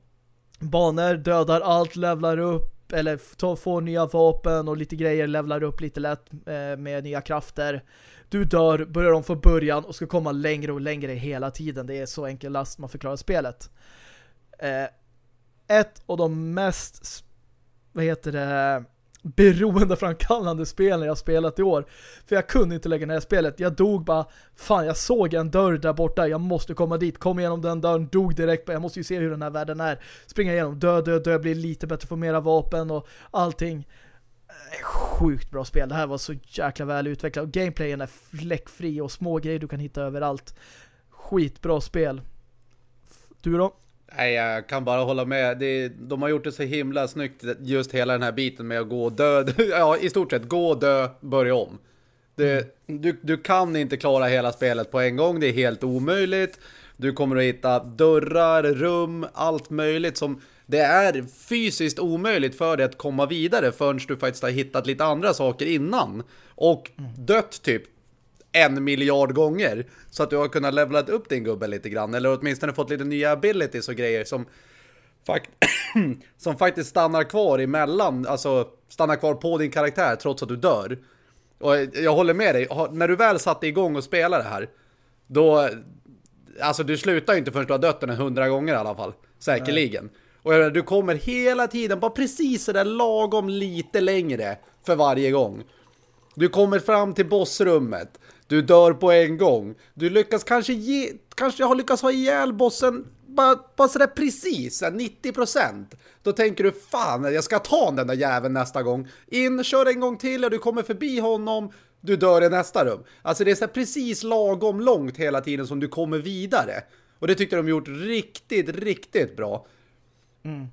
banor, dödar allt, levlar upp eller får nya vapen och lite grejer, levlar upp lite lätt eh, med nya krafter. Du dör, börjar om från början och ska komma längre och längre hela tiden. Det är så enkel last man förklarar spelet. Eh, ett av de mest vad heter det beroendeframkallande spel när jag spelat i år. För jag kunde inte lägga ner spelet. Jag dog bara, fan jag såg en dörr där borta. Jag måste komma dit. Kom igenom den dörren, dog direkt. Jag måste ju se hur den här världen är. Springa igenom, dö, dö, dö, bli lite bättre, få mera vapen och allting. Eh, sjukt bra spel. Det här var så jäkla väl utvecklat. Och gameplayen är fläckfri och små grejer du kan hitta överallt. Skitbra spel. Du då? Nej, jag kan bara hålla med. Det, de har gjort det så himla snyggt, just hela den här biten med att gå och dö. Ja, i stort sett gå och dö, börja om. Det, du, du kan inte klara hela spelet på en gång, det är helt omöjligt. Du kommer att hitta dörrar, rum, allt möjligt som... Det är fysiskt omöjligt för dig att komma vidare förrän du faktiskt har hittat lite andra saker innan. Och dött typ en miljard gånger. Så att du har kunnat levla upp din gubbe lite grann. Eller åtminstone fått lite nya abilities och grejer som, fakt som faktiskt stannar kvar emellan. Alltså stannar kvar på din karaktär trots att du dör. Och jag håller med dig. När du väl satte igång och spelade det här. Då... Alltså du slutar ju inte förrän du har dött den hundra gånger i alla fall. Säkerligen. Nej. Och du kommer hela tiden bara precis så där lagom lite längre för varje gång. Du kommer fram till bossrummet. Du dör på en gång. Du lyckas kanske ge, kanske har lyckats ha ihjäl bossen bara, bara sådär precis, 90%. Då tänker du, fan, jag ska ta den där jäveln nästa gång. In, kör en gång till och du kommer förbi honom. Du dör i nästa rum. Alltså det är så precis lagom långt hela tiden som du kommer vidare. Och det tyckte de gjort riktigt, riktigt bra. Mm.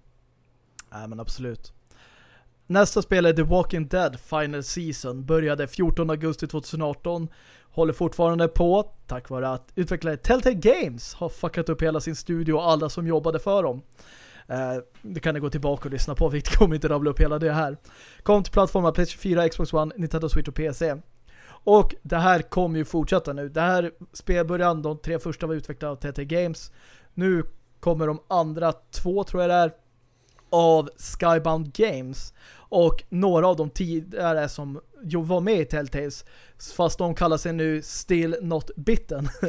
Nej men absolut. Nästa spel är The Walking Dead Final Season. Började 14 augusti 2018. Håller fortfarande på tack vare att utvecklare Telltale Games har fuckat upp hela sin studio och alla som jobbade för dem. Eh, det kan ni gå tillbaka och lyssna på. Vi kommer inte rabbla upp hela det här. Kom till plattformar PS4, Xbox One, Nintendo Switch och PC. Och det här kommer ju fortsätta nu. Det här spelbörjan, de tre första var utvecklade av Telltale Games. Nu kommer de andra två, tror jag det är, av Skybound Games. Och några av de tidigare som var med i Telltales, fast de kallar sig nu Still Not Bitten.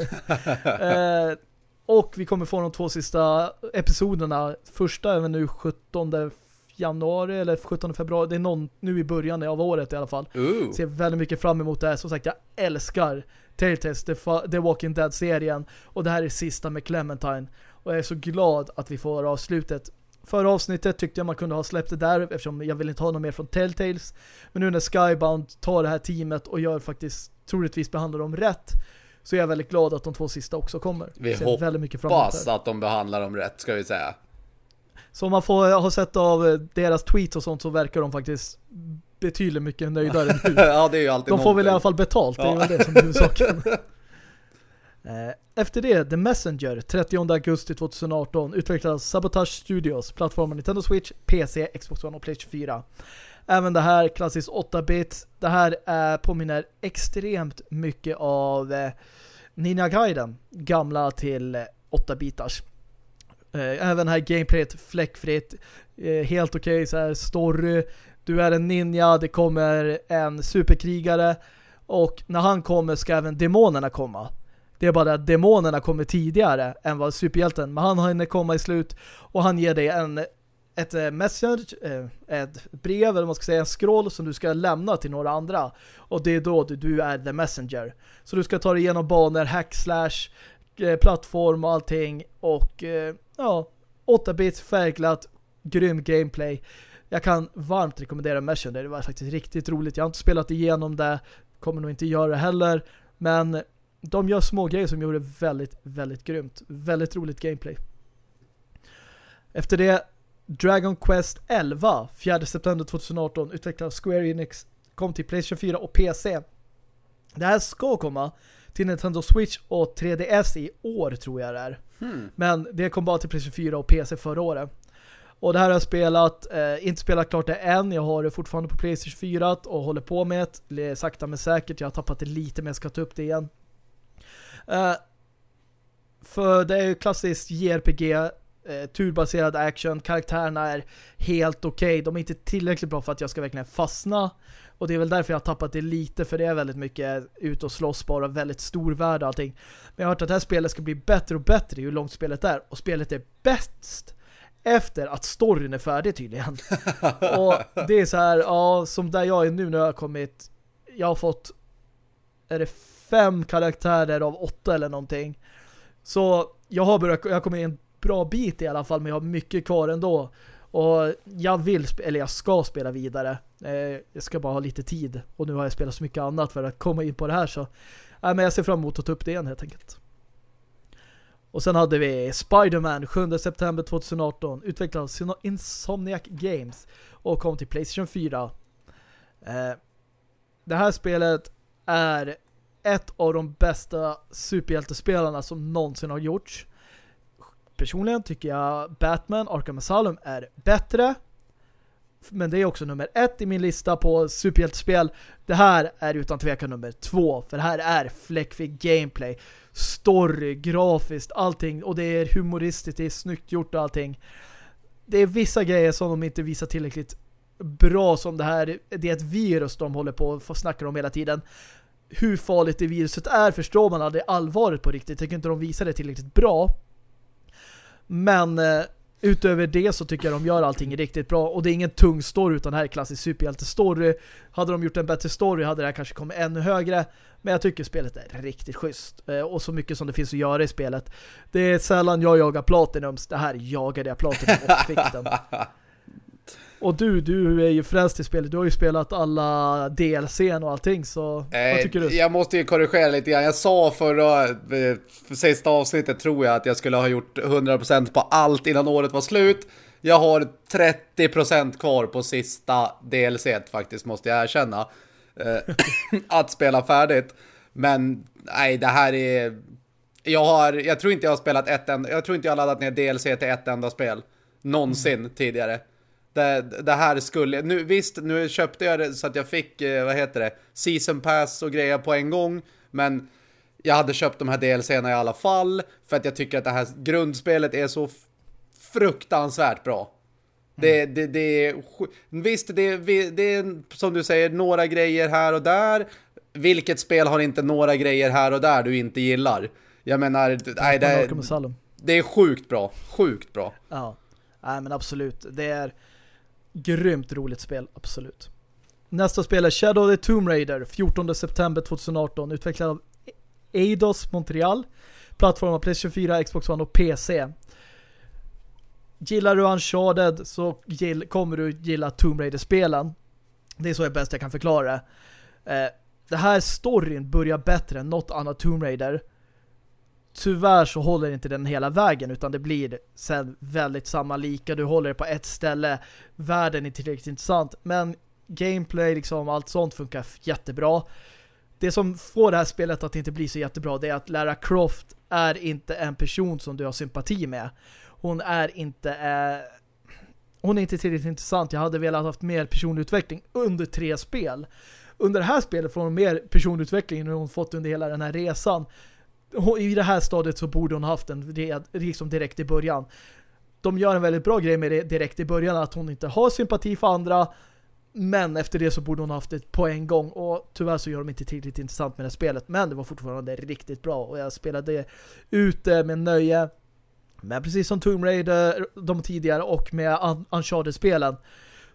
eh, och vi kommer få de två sista episoderna. Första är nu 17 januari eller 17 februari. Det är någon nu i början av året i alla fall. Ooh. Ser väldigt mycket fram emot det här. Som sagt, jag älskar Telltales, The, The Walking Dead-serien. Och det här är sista med Clementine. Och jag är så glad att vi får avslutet. Förra avsnittet tyckte jag man kunde ha släppt det där eftersom jag vill inte ha något mer från Telltales. Men nu när Skybound tar det här teamet och gör faktiskt troligtvis behandlar dem rätt så är jag väldigt glad att de två sista också kommer. Vi Ser hoppas väldigt mycket hoppas att de behandlar dem rätt ska vi säga. Så man får ha sett av deras tweets och sånt så verkar de faktiskt betydligt mycket nöjdare nu. ja, det är ju alltid De får någonting. väl i alla fall betalt, det är väl det som är huvudsaken. Eh, efter det, The Messenger, 30 augusti 2018, utvecklades Sabotage Studios, plattformen Nintendo Switch, PC, Xbox One och Playstation 4. Även det här, klassiskt 8-bit, det här eh, påminner extremt mycket av eh, Ninja Gaiden, gamla till eh, 8-bitars. Eh, även här gameplayet fläckfritt, eh, helt okej okay, så här story, du är en ninja, det kommer en superkrigare och när han kommer ska även demonerna komma. Det är bara att demonerna kommer tidigare än vad superhjälten. Men han hinner komma i slut och han ger dig en ett messenger, message, eh, ett brev eller man ska säga en scroll som du ska lämna till några andra. Och det är då du är the messenger. Så du ska ta dig igenom banor, hack slash, eh, plattform och allting. Och ja, 8-bits, färgglatt, grym gameplay. Jag kan varmt rekommendera Messenger. Det var faktiskt riktigt roligt. Jag har inte spelat igenom det. Kommer nog inte göra det heller. Men de gör små grejer som gjorde väldigt, väldigt grymt. Väldigt roligt gameplay. Efter det Dragon Quest 11 4 september 2018 utvecklad av Square Enix kom till Playstation 4 och PC. Det här ska komma till Nintendo Switch och 3DS i år tror jag det är. Hmm. Men det kom bara till Playstation 4 och PC förra året. Och det här har jag spelat, eh, inte spelat klart det än. Jag har det fortfarande på Playstation 4 och håller på med det. Sakta men säkert. Jag har tappat det lite men jag ska ta upp det igen. Uh, för det är ju klassiskt JRPG eh, turbaserad action. Karaktärerna är helt okej. Okay. De är inte tillräckligt bra för att jag ska verkligen fastna. Och det är väl därför jag har tappat det lite. För det är väldigt mycket ut och slåss bara. Väldigt stor värld och allting. Men jag har hört att det här spelet ska bli bättre och bättre ju långt spelet är. Och spelet är bäst efter att storyn är färdig tydligen. och det är så här, ja, som där jag är nu när jag har kommit. Jag har fått är det fem karaktärer av åtta eller någonting. Så jag har börjat, jag kommer en bra bit i alla fall men jag har mycket kvar ändå. Och jag vill, eller jag ska spela vidare. Eh, jag ska bara ha lite tid. Och nu har jag spelat så mycket annat för att komma in på det här så. Nej, men jag ser fram emot att ta upp det igen helt enkelt. Och sen hade vi Spider-Man 7 september 2018 utvecklad av Insomniac Games och kom till Playstation 4. Eh, det här spelet är ett av de bästa superhjältespelarna som någonsin har gjorts. Personligen tycker jag Batman Arkham Asylum är bättre. Men det är också nummer ett i min lista på superhjältespel. Det här är utan tvekan nummer två. För det här är fläckfig gameplay. Story, grafiskt, allting. Och det är humoristiskt, det är snyggt gjort och allting. Det är vissa grejer som de inte visar tillräckligt bra som det här. Det är ett virus de håller på och snackar om hela tiden. Hur farligt det viruset är förstår man aldrig allvaret på riktigt. Jag tycker inte de visar det tillräckligt bra. Men eh, utöver det så tycker jag de gör allting riktigt bra. Och det är ingen tung story utan det här är klassisk superhjälte-story. Hade de gjort en bättre story hade det här kanske kommit ännu högre. Men jag tycker spelet är riktigt schysst. Eh, och så mycket som det finns att göra i spelet. Det är sällan jag jagar Platinums. Det här jagade jag Platinum och fick den. Och du, du är ju frälst i spelet. Du har ju spelat alla DLCn och allting, så eh, vad tycker du? Jag måste ju korrigera lite grann. Jag sa förra, för eh, sista avsnittet tror jag att jag skulle ha gjort 100% på allt innan året var slut. Jag har 30% kvar på sista DLC faktiskt, måste jag erkänna. Eh, att spela färdigt. Men nej, det här är... Jag, har, jag tror inte jag har spelat ett enda... Jag tror inte jag har laddat ner DLC till ett enda spel. Någonsin mm. tidigare. Det, det, här skulle... Nu, visst, nu köpte jag det så att jag fick, eh, vad heter det, Season Pass och grejer på en gång. Men jag hade köpt de här DLCerna i alla fall. För att jag tycker att det här grundspelet är så fruktansvärt bra. Det, mm. det, det är... Visst, det, det är som du säger, några grejer här och där. Vilket spel har inte några grejer här och där du inte gillar? Jag menar, nej, det, det är sjukt bra. Sjukt bra. Ja, nej men absolut. Det är grymt roligt spel, absolut. Nästa spel är Shadow of the Tomb Raider 14 september 2018 utvecklad av Eidos Montreal plattformar PlayStation 4, Xbox One och PC. Gillar du Uncharted så gill, kommer du gilla Tomb Raider-spelen. Det är så jag bäst jag kan förklara det. Eh, det här storyn börjar bättre än något annat Tomb Raider tyvärr så håller inte den hela vägen utan det blir sen väldigt samma lika. Du håller det på ett ställe. Världen är tillräckligt intressant. Men gameplay, liksom allt sånt funkar jättebra. Det som får det här spelet att inte bli så jättebra det är att Lara Croft är inte en person som du har sympati med. Hon är inte... Eh, hon är inte tillräckligt intressant. Jag hade velat haft mer personutveckling under tre spel. Under det här spelet får hon mer personutveckling än hon fått under hela den här resan i det här stadiet så borde hon haft den liksom direkt i början. De gör en väldigt bra grej med det direkt i början att hon inte har sympati för andra men efter det så borde hon haft det på en gång. Och tyvärr så gör de inte tillräckligt intressant med det spelet men det var fortfarande riktigt bra. Och jag spelade ute med nöje. Men precis som Tomb Raider de tidigare och med Uncharted-spelen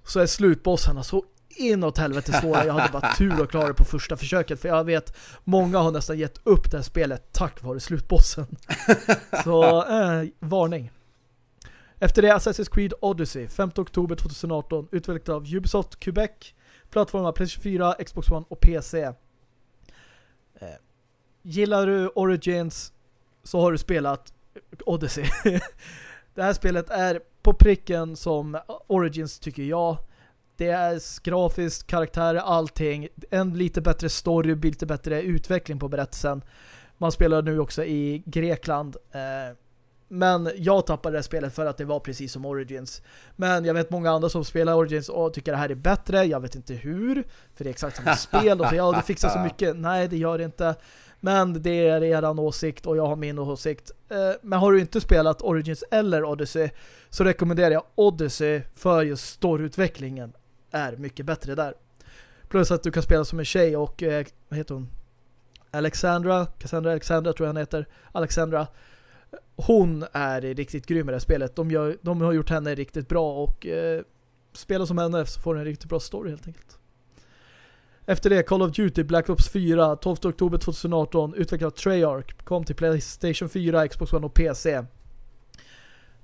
så är slutbossarna så inåt helvete svåra. Jag hade bara tur att klara det på första försöket. För jag vet, många har nästan gett upp det här spelet tack vare slutbossen. Så, eh, varning. Efter det Assassin's Creed Odyssey, 5 oktober 2018, utvecklat av Ubisoft Quebec, plattformar PlayStation 4, Xbox One och PC. Eh, gillar du Origins så har du spelat Odyssey. det här spelet är på pricken som Origins tycker jag. Det är grafiskt, karaktärer, allting. En lite bättre story, lite bättre utveckling på berättelsen. Man spelar nu också i Grekland. Eh, men jag tappade det spelet för att det var precis som Origins. Men jag vet många andra som spelar Origins och tycker det här är bättre. Jag vet inte hur. För det är exakt samma spel. Och så, ja, det fixar så mycket. Nej, det gör det inte. Men det är eran åsikt och jag har min åsikt. Eh, men har du inte spelat Origins eller Odyssey så rekommenderar jag Odyssey för just storyutvecklingen är mycket bättre där. Plus att du kan spela som en tjej och eh, vad heter hon? Alexandra, Cassandra Alexandra tror jag han heter. Alexandra. Hon är riktigt grym i det här spelet. De, gör, de har gjort henne riktigt bra och eh, spela som henne så får du en riktigt bra story helt enkelt. Efter det Call of Duty Black Ops 4 12 oktober 2018 utvecklat Treyarch kom till Playstation 4, Xbox One och PC.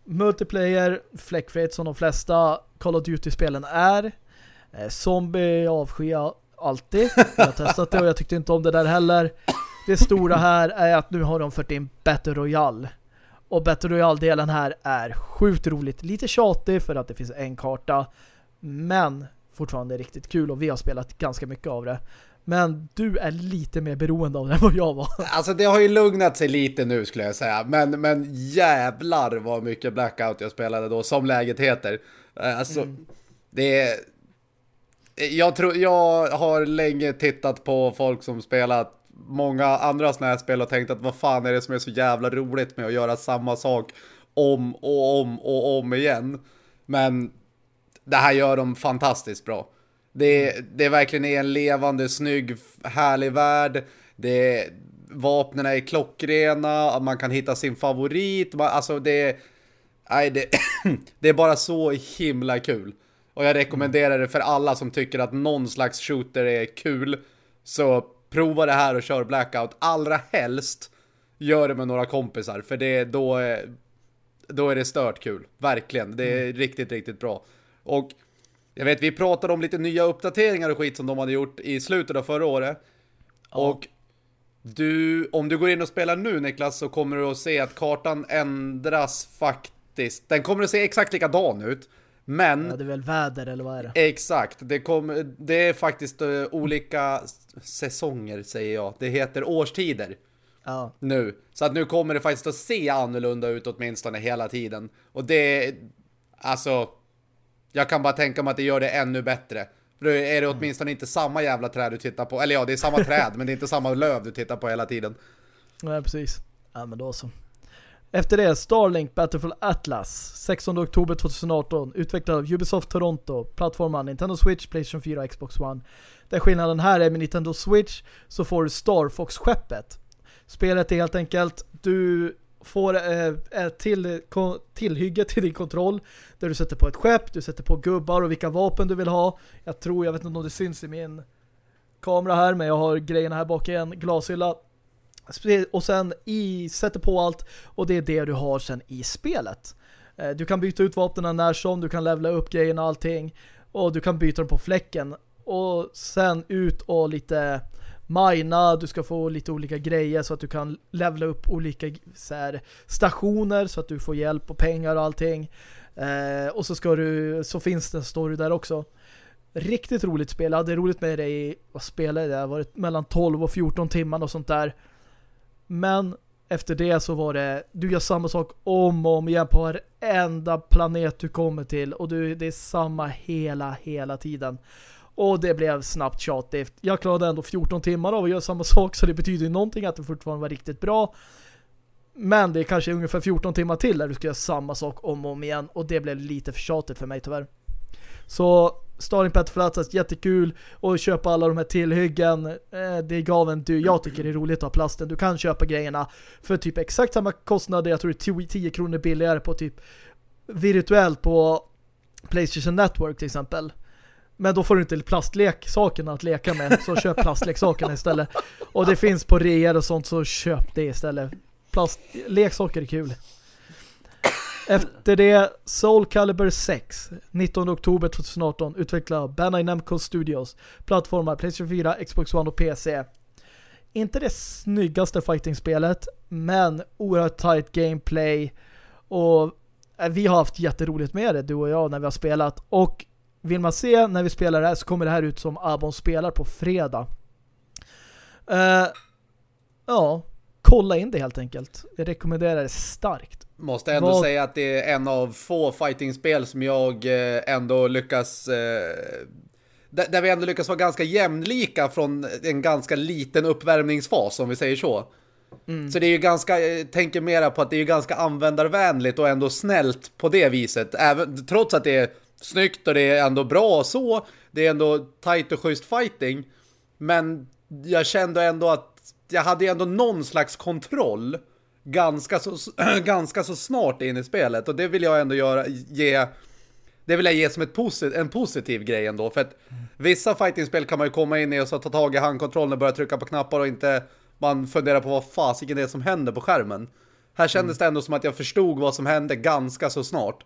Multiplayer, fläckfritt som de flesta Call of Duty-spelen är. Eh, zombie avskyr jag alltid. Jag har testat det och jag tyckte inte om det där heller. Det stora här är att nu har de fört in Battle Royale. Och Battle Royale-delen här är sjukt roligt. Lite tjatig för att det finns en karta. Men fortfarande riktigt kul och vi har spelat ganska mycket av det. Men du är lite mer beroende av det än vad jag var. Alltså det har ju lugnat sig lite nu skulle jag säga. Men, men jävlar vad mycket Blackout jag spelade då, som läget heter. Eh, alltså, mm det är... Jag, tror, jag har länge tittat på folk som spelat många andra sådana här spel och tänkt att vad fan är det som är så jävla roligt med att göra samma sak om och om och om igen. Men det här gör de fantastiskt bra. Det, det är verkligen en levande, snygg, härlig värld. Det, vapnen är klockrena, man kan hitta sin favorit. Alltså det, nej, det, det är bara så himla kul. Och jag rekommenderar det för alla som tycker att någon slags shooter är kul. Så prova det här och kör Blackout. Allra helst gör det med några kompisar. För det, då, då är det stört kul. Verkligen. Det är mm. riktigt, riktigt bra. Och jag vet, vi pratade om lite nya uppdateringar och skit som de hade gjort i slutet av förra året. Ja. Och du, om du går in och spelar nu Niklas så kommer du att se att kartan ändras faktiskt. Den kommer att se exakt likadan ut. Men... Ja, det är väl väder eller vad är det? Exakt, det, kom, det är faktiskt uh, olika säsonger säger jag. Det heter årstider. Ja. Nu. Så att nu kommer det faktiskt att se annorlunda ut åtminstone hela tiden. Och det, alltså, jag kan bara tänka mig att det gör det ännu bättre. För då är det åtminstone inte samma jävla träd du tittar på. Eller ja, det är samma träd, men det är inte samma löv du tittar på hela tiden. Nej, precis. Ja, men då så. Efter det, Starlink Battlefield Atlas 16 oktober 2018 utvecklad av Ubisoft Toronto plattformen Nintendo Switch, Playstation 4 och Xbox One. Där skillnaden här är med Nintendo Switch så får du Star Fox-skeppet. Spelet är helt enkelt du får eh, till, tillhygge till din kontroll där du sätter på ett skepp, du sätter på gubbar och vilka vapen du vill ha. Jag tror, jag vet inte om det syns i min kamera här men jag har grejerna här bak i en glashylla och sen i, sätter på allt och det är det du har sen i spelet. Eh, du kan byta ut vapnen när som, du kan levla upp grejerna och allting och du kan byta dem på fläcken och sen ut och lite mina, du ska få lite olika grejer så att du kan levla upp olika så här, stationer så att du får hjälp och pengar och allting. Eh, och så ska du så finns det en story där också. Riktigt roligt spel. Jag hade roligt med dig i spela det. det? varit mellan 12 och 14 timmar och sånt där. Men efter det så var det du gör samma sak om och om igen på varenda planet du kommer till och du, det är samma hela, hela tiden. Och det blev snabbt tjatigt. Jag klarade ändå 14 timmar av att göra samma sak så det betyder någonting att det fortfarande var riktigt bra. Men det är kanske ungefär 14 timmar till där du ska göra samma sak om och om igen och det blev lite för tjatigt för mig tyvärr. Så Starling Petflats jättekul och köpa alla de här tillhyggen. Eh, det gav en du, jag tycker det är roligt att ha plasten. Du kan köpa grejerna för typ exakt samma kostnader Jag tror det är 10 kronor billigare på typ virtuellt på Playstation Network till exempel. Men då får du inte plastleksakerna att leka med. Så köp plastleksakerna istället. Och det finns på reor och sånt så köp det istället. Plastleksaker är kul. Efter det Soul Calibur 6 19 oktober 2018 utvecklad av Bandai Namco Studios plattformar Playstation 4, Xbox One och PC. Inte det snyggaste fighting-spelet men oerhört tight gameplay och eh, vi har haft jätteroligt med det du och jag när vi har spelat och vill man se när vi spelar det här så kommer det här ut som Abon spelar på fredag. Uh, ja, kolla in det helt enkelt. Jag rekommenderar det starkt. Måste ändå Vad... säga att det är en av få fightingspel som jag eh, ändå lyckas... Eh, där vi ändå lyckas vara ganska jämlika från en ganska liten uppvärmningsfas, om vi säger så. Mm. Så det är ju ganska, jag tänker mera på att det är ganska användarvänligt och ändå snällt på det viset. Även, trots att det är snyggt och det är ändå bra och så. Det är ändå tight och schysst fighting. Men jag kände ändå att jag hade ändå någon slags kontroll ganska så, ganska så snart in i spelet. Och det vill jag ändå göra, ge... Det vill jag ge som ett posit en positiv grej ändå. För att vissa fightingspel kan man ju komma in i och så ta tag i handkontrollen och börja trycka på knappar och inte man funderar på vad fasiken det är som händer på skärmen. Här kändes mm. det ändå som att jag förstod vad som hände ganska så snart.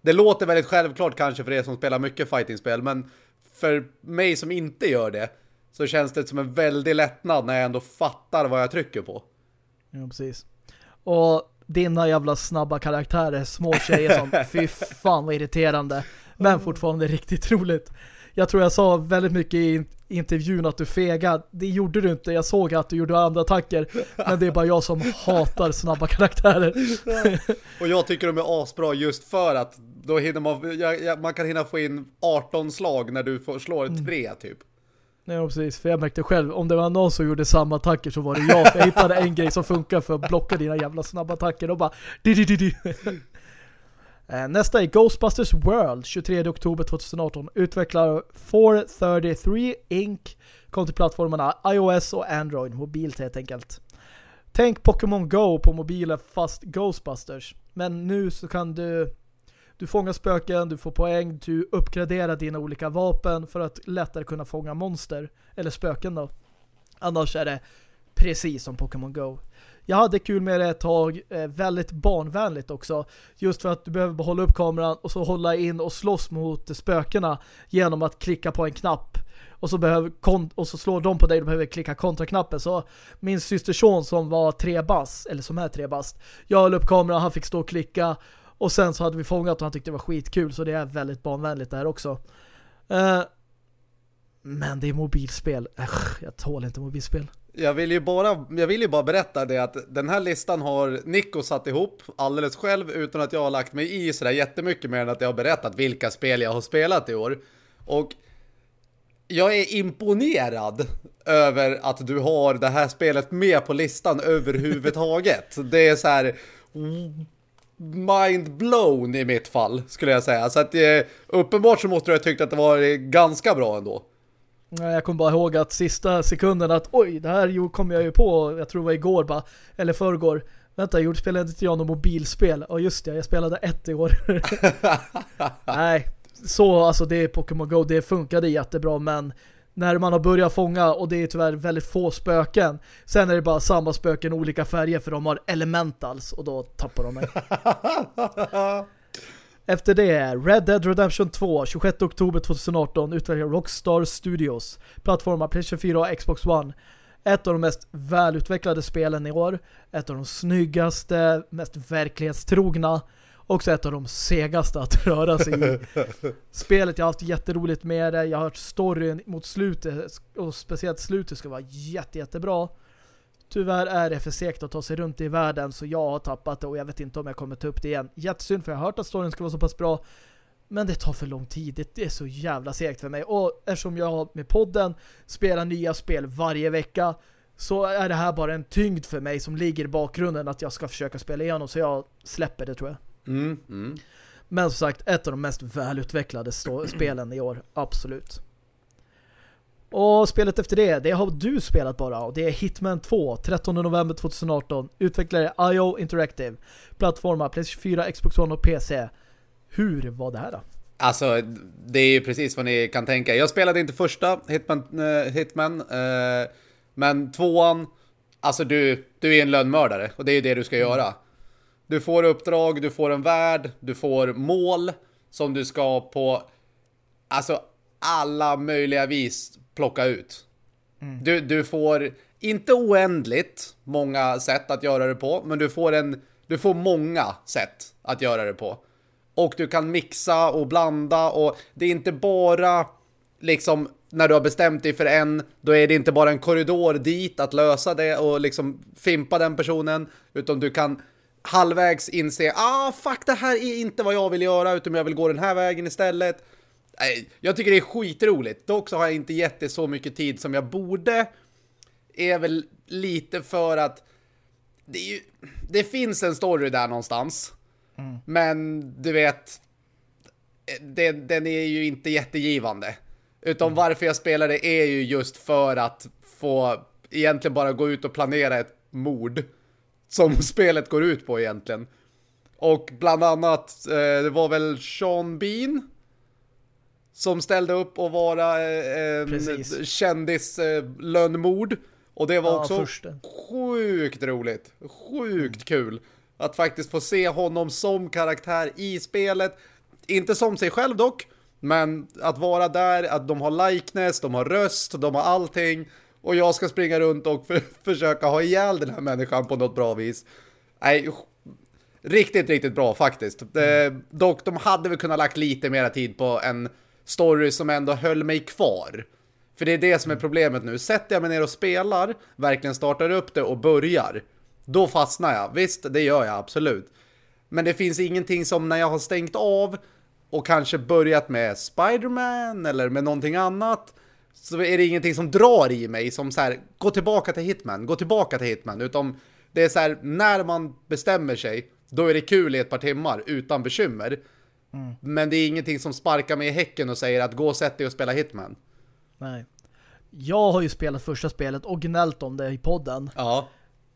Det låter väldigt självklart kanske för er som spelar mycket fightingspel, men för mig som inte gör det så känns det som en väldig lättnad när jag ändå fattar vad jag trycker på. Ja, precis. Och dina jävla snabba karaktärer, små tjejer som fy fan vad irriterande. Men fortfarande riktigt roligt. Jag tror jag sa väldigt mycket i intervjun att du fega. Det gjorde du inte. Jag såg att du gjorde andra attacker. Men det är bara jag som hatar snabba karaktärer. och jag tycker de är asbra just för att då hinner man, man kan hinna få in 18 slag när du får, slår mm. tre typ. Nej, precis. För jag märkte själv, om det var någon som gjorde samma attacker så var det jag. För jag hittade en grej som funkar för att blocka dina jävla snabba attacker. Och bara... Di, di, di, di. Eh, nästa är Ghostbusters World 23 oktober 2018 utvecklar 433 Inc. kom till plattformarna iOS och Android mobilt helt enkelt. Tänk Pokémon Go på mobilen fast Ghostbusters. Men nu så kan du du fångar spöken, du får poäng, du uppgraderar dina olika vapen för att lättare kunna fånga monster eller spöken då. Annars är det precis som Pokémon Go. Jag hade kul med det ett tag, eh, väldigt barnvänligt också. Just för att du behöver hålla upp kameran och så hålla in och slåss mot spökena genom att klicka på en knapp. Och så, behöver och så slår de på dig och behöver klicka kontraknappen. Så min systerson som var tre bass, eller som är tre bast, jag höll upp kameran, han fick stå och klicka och sen så hade vi fångat och han tyckte det var skitkul så det är väldigt barnvänligt där också. Uh, men det är mobilspel. Äsch, jag tål inte mobilspel. Jag vill, ju bara, jag vill ju bara berätta det att den här listan har Nico satt ihop alldeles själv utan att jag har lagt mig i sådär jättemycket mer än att jag har berättat vilka spel jag har spelat i år. Och jag är imponerad över att du har det här spelet med på listan överhuvudtaget. det är så här mind blown i mitt fall skulle jag säga. Så att eh, uppenbart så måste du ha tyckt att det var ganska bra ändå. Jag kommer bara ihåg att sista sekunden att oj, det här kom jag ju på, jag tror det var igår bara, eller förrgår. Vänta, jag spelade inte jag något mobilspel. Och just det, jag spelade ett i år. Nej, så alltså det är Pokémon Go, det funkade jättebra men när man har börjat fånga och det är tyvärr väldigt få spöken. Sen är det bara samma spöken olika färger för de har elementals och då tappar de mig. Efter det är Red Dead Redemption 2 26 oktober 2018 utvecklar Rockstar Studios plattformar PlayStation 4 och Xbox One. Ett av de mest välutvecklade spelen i år. Ett av de snyggaste, mest verklighetstrogna också ett av de segaste att röra sig i. Spelet, jag har haft jätteroligt med det. Jag har hört storyn mot slutet och speciellt slutet ska vara jätte, jättebra. Tyvärr är det för segt att ta sig runt i världen så jag har tappat det och jag vet inte om jag kommer ta upp det igen. Jättesynd för jag har hört att storyn ska vara så pass bra. Men det tar för lång tid. Det är så jävla segt för mig. Och eftersom jag med podden spelar nya spel varje vecka så är det här bara en tyngd för mig som ligger i bakgrunden att jag ska försöka spela igenom så jag släpper det tror jag. Mm, mm. Men som sagt, ett av de mest välutvecklade spelen i år, absolut. Och spelet efter det, det har du spelat bara och det är Hitman 2, 13 november 2018. Utvecklare IO Interactive. Plattformar PlayStation 4, Xbox One och PC. Hur var det här då? Alltså, det är ju precis vad ni kan tänka. Jag spelade inte första Hitman, uh, Hitman uh, men tvåan, alltså du, du är en lönnmördare och det är ju det du ska göra. Du får uppdrag, du får en värld, du får mål som du ska på alltså alla möjliga vis plocka ut. Mm. Du, du får inte oändligt många sätt att göra det på, men du får en du får många sätt att göra det på. Och du kan mixa och blanda och det är inte bara liksom när du har bestämt dig för en, då är det inte bara en korridor dit att lösa det och liksom fimpa den personen, utan du kan halvvägs inse, ah fuck det här är inte vad jag vill göra utan jag vill gå den här vägen istället. Jag tycker det är skitroligt. Dock så har jag inte gett det så mycket tid som jag borde. Är väl lite för att det, ju, det finns en story där någonstans. Mm. Men du vet, det, den är ju inte jättegivande. Utan mm. varför jag spelar det är ju just för att få egentligen bara gå ut och planera ett mord som spelet går ut på egentligen. Och bland annat, eh, det var väl Sean Bean som ställde upp och vara eh, en kändis eh, lönnmord. Och det var ja, också första. sjukt roligt. Sjukt kul. Att faktiskt få se honom som karaktär i spelet. Inte som sig själv dock. Men att vara där, att de har likeness, de har röst, de har allting och jag ska springa runt och för, försöka ha ihjäl den här människan på något bra vis. Nej, riktigt, riktigt bra faktiskt. Mm. Eh, dock, de hade väl kunnat lagt lite mera tid på en story som ändå höll mig kvar. För det är det som är problemet nu. Sätter jag mig ner och spelar, verkligen startar upp det och börjar, då fastnar jag. Visst, det gör jag absolut. Men det finns ingenting som när jag har stängt av och kanske börjat med Spider-Man eller med någonting annat så är det ingenting som drar i mig som så här, gå tillbaka till Hitman, gå tillbaka till Hitman. Utan det är så här, när man bestämmer sig, då är det kul i ett par timmar utan bekymmer. Mm. Men det är ingenting som sparkar mig i häcken och säger att gå och sätt dig och spela Hitman. Nej. Jag har ju spelat första spelet och gnällt om det i podden. Ja.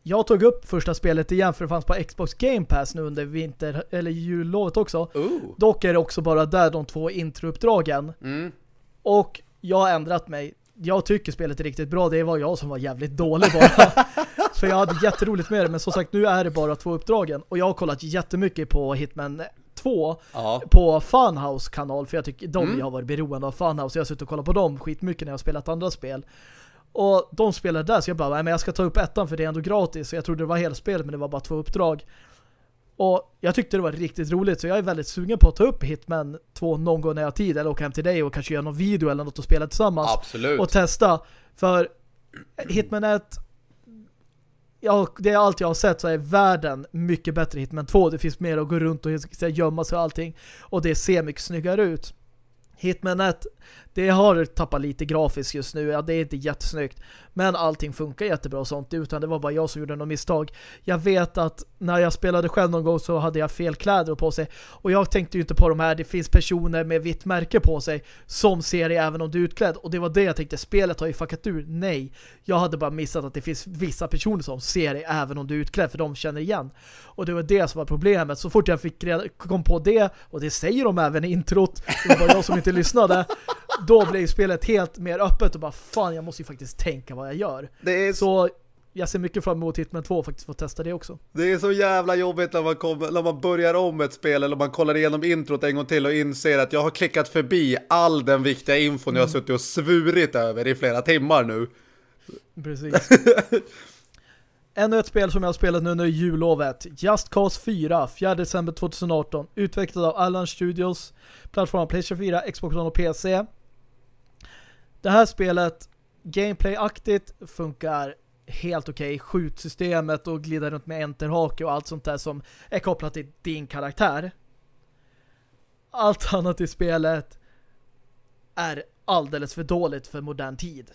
Jag tog upp första spelet igen för det fanns på Xbox Game Pass nu under vinter eller jullovet också. Ooh. Dock är det också bara där de två introuppdragen. Mm. Och jag har ändrat mig. Jag tycker spelet är riktigt bra. Det var jag som var jävligt dålig bara. så jag hade jätteroligt med det. Men som sagt, nu är det bara två uppdragen. Och jag har kollat jättemycket på Hitman 2 ja. på Funhouse-kanal. För jag tycker de mm. jag har varit beroende av Funhouse. Jag har suttit och kollat på dem skitmycket när jag har spelat andra spel. Och de spelade där så jag bara, nej men jag ska ta upp ettan för det är ändå gratis. Så jag trodde det var hela spelet men det var bara två uppdrag. Och jag tyckte det var riktigt roligt så jag är väldigt sugen på att ta upp Hitman 2 någon gång när jag har tid eller åka hem till dig och kanske göra någon video eller något och spela tillsammans. Absolut. Och testa. För Hitman 1 ja, det är allt jag har sett så är världen mycket bättre i Hitman 2. Det finns mer att gå runt och gömma sig och allting. Och det ser mycket snyggare ut. Hitman 1 det har tappat lite grafiskt just nu. Ja, det är inte jättesnyggt. Men allting funkar jättebra och sånt. Utan det var bara jag som gjorde något misstag. Jag vet att när jag spelade själv någon gång så hade jag fel kläder på sig. Och jag tänkte ju inte på de här. Det finns personer med vitt märke på sig som ser dig även om du är utklädd. Och det var det jag tänkte. Spelet har ju fuckat ur. Nej. Jag hade bara missat att det finns vissa personer som ser dig även om du är utklädd. För de känner igen. Och det var det som var problemet. Så fort jag fick reda, kom på det. Och det säger de även i introt. Det var bara jag som inte lyssnade då blir spelet helt mer öppet och bara fan, jag måste ju faktiskt tänka vad jag gör. Är... Så jag ser mycket fram emot Hitman 2 faktiskt få testa det också. Det är så jävla jobbigt när man, kommer, när man börjar om ett spel eller man kollar igenom introt en gång till och inser att jag har klickat förbi all den viktiga infon mm. jag har suttit och svurit över i flera timmar nu. Precis. Ännu ett spel som jag har spelat nu under jullovet. Just Cause 4, 4 december 2018. Utvecklat av Allan Studios. Plattform PlayStation 4, Xbox One och PC. Det här spelet, gameplay-aktigt, funkar helt okej. Okay. Skjutsystemet och glida runt med enterhake och allt sånt där som är kopplat till din karaktär. Allt annat i spelet är alldeles för dåligt för modern tid.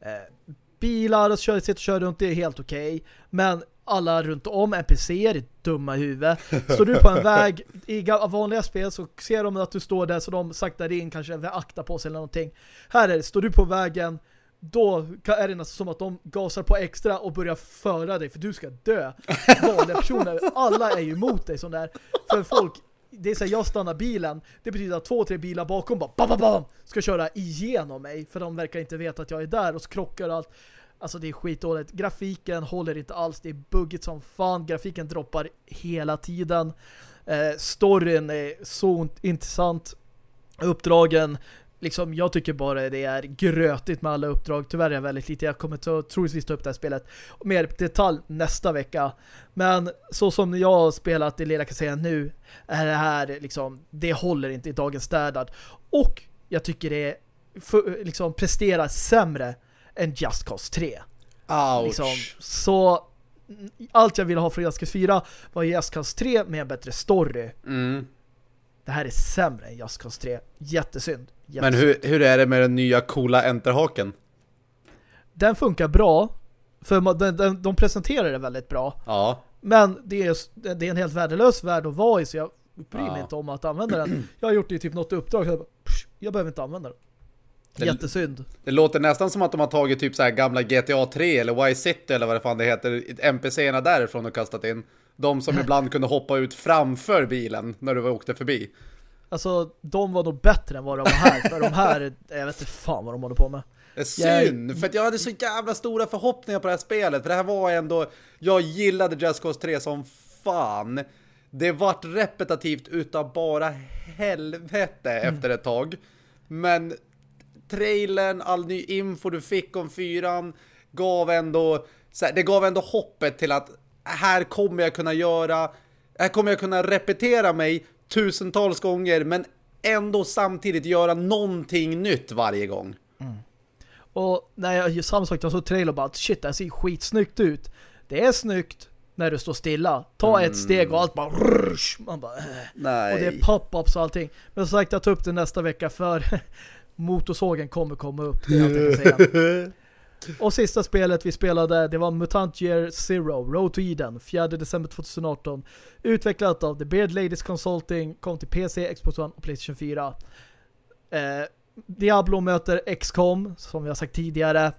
Eh, bilar och kör, sitter och kör runt, det är helt okej. Okay. Men alla runt om NPCer dumma i huvudet. Står du på en väg i vanliga spel så ser de att du står där så de saktar in kanske akta på sig eller någonting. Här är det, står du på vägen då är det nästan som att de gasar på extra och börjar föra dig för du ska dö. Vanliga personer, alla är ju emot dig sån där. För folk, det är så här, jag stannar bilen. Det betyder att två, tre bilar bakom bara bam, bam, bam, ska köra igenom mig. För de verkar inte veta att jag är där och så krockar allt. Alltså det är skitdåligt. Grafiken håller inte alls. Det är buggigt som fan. Grafiken droppar hela tiden. Eh, storyn är så intressant. Uppdragen liksom, jag tycker bara det är grötigt med alla uppdrag. Tyvärr är jag väldigt lite. Jag kommer troligtvis ta upp det här spelet mer detalj nästa vecka. Men så som jag har spelat det lilla kan säga nu är det här liksom, det håller inte i dagens städad. Och jag tycker det för, liksom presterar sämre än Just Cause 3. Ouch. Liksom, så allt jag ville ha från Just Cause 4 var Just Cause 3 med en bättre story. Mm. Det här är sämre än Just Cause 3. Jättesynd. Jättesynd. Men hur, hur är det med den nya coola enterhaken? Den funkar bra. För de, de, de presenterar det väldigt bra. Ja. Men det är, det är en helt värdelös värld att vara i så jag bryr mig ja. inte om att använda den. Jag har gjort det i typ något uppdrag. Jag, bara, jag behöver inte använda den. Jättesynd. Det låter nästan som att de har tagit typ så här gamla GTA 3 eller Y-City eller vad det fan det heter. NPC-erna därifrån och kastat in. De som ibland kunde hoppa ut framför bilen när du åkte förbi. Alltså, de var nog bättre än vad de var här. För de här, jag vet inte fan vad de håller på med. Det synd, jag... för att jag hade så jävla stora förhoppningar på det här spelet. För det här var ändå, jag gillade Just Cause 3 som fan. Det vart repetitivt utav bara helvete mm. efter ett tag. Men trailern, all ny info du fick om fyran gav ändå, här, det gav ändå hoppet till att här kommer jag kunna göra, här kommer jag kunna repetera mig tusentals gånger men ändå samtidigt göra någonting nytt varje gång. Och när jag samma sak, jag såg trailer och bara shit, det här ser skitsnyggt ut. Det är snyggt när du står stilla. Ta ett steg och allt bara rush, man bara äh. Och det är pop-ups och allting. Men som sagt, jag tar upp det nästa vecka för motorsågen kommer komma upp. Det jag kan säga. Och sista spelet vi spelade, det var Mutant Year Zero, Road to Eden, 4 december 2018. Utvecklat av The Beard Ladies Consulting, kom till PC, Xbox One och Playstation 4. Eh, Diablo möter XCOM, som vi har sagt tidigare.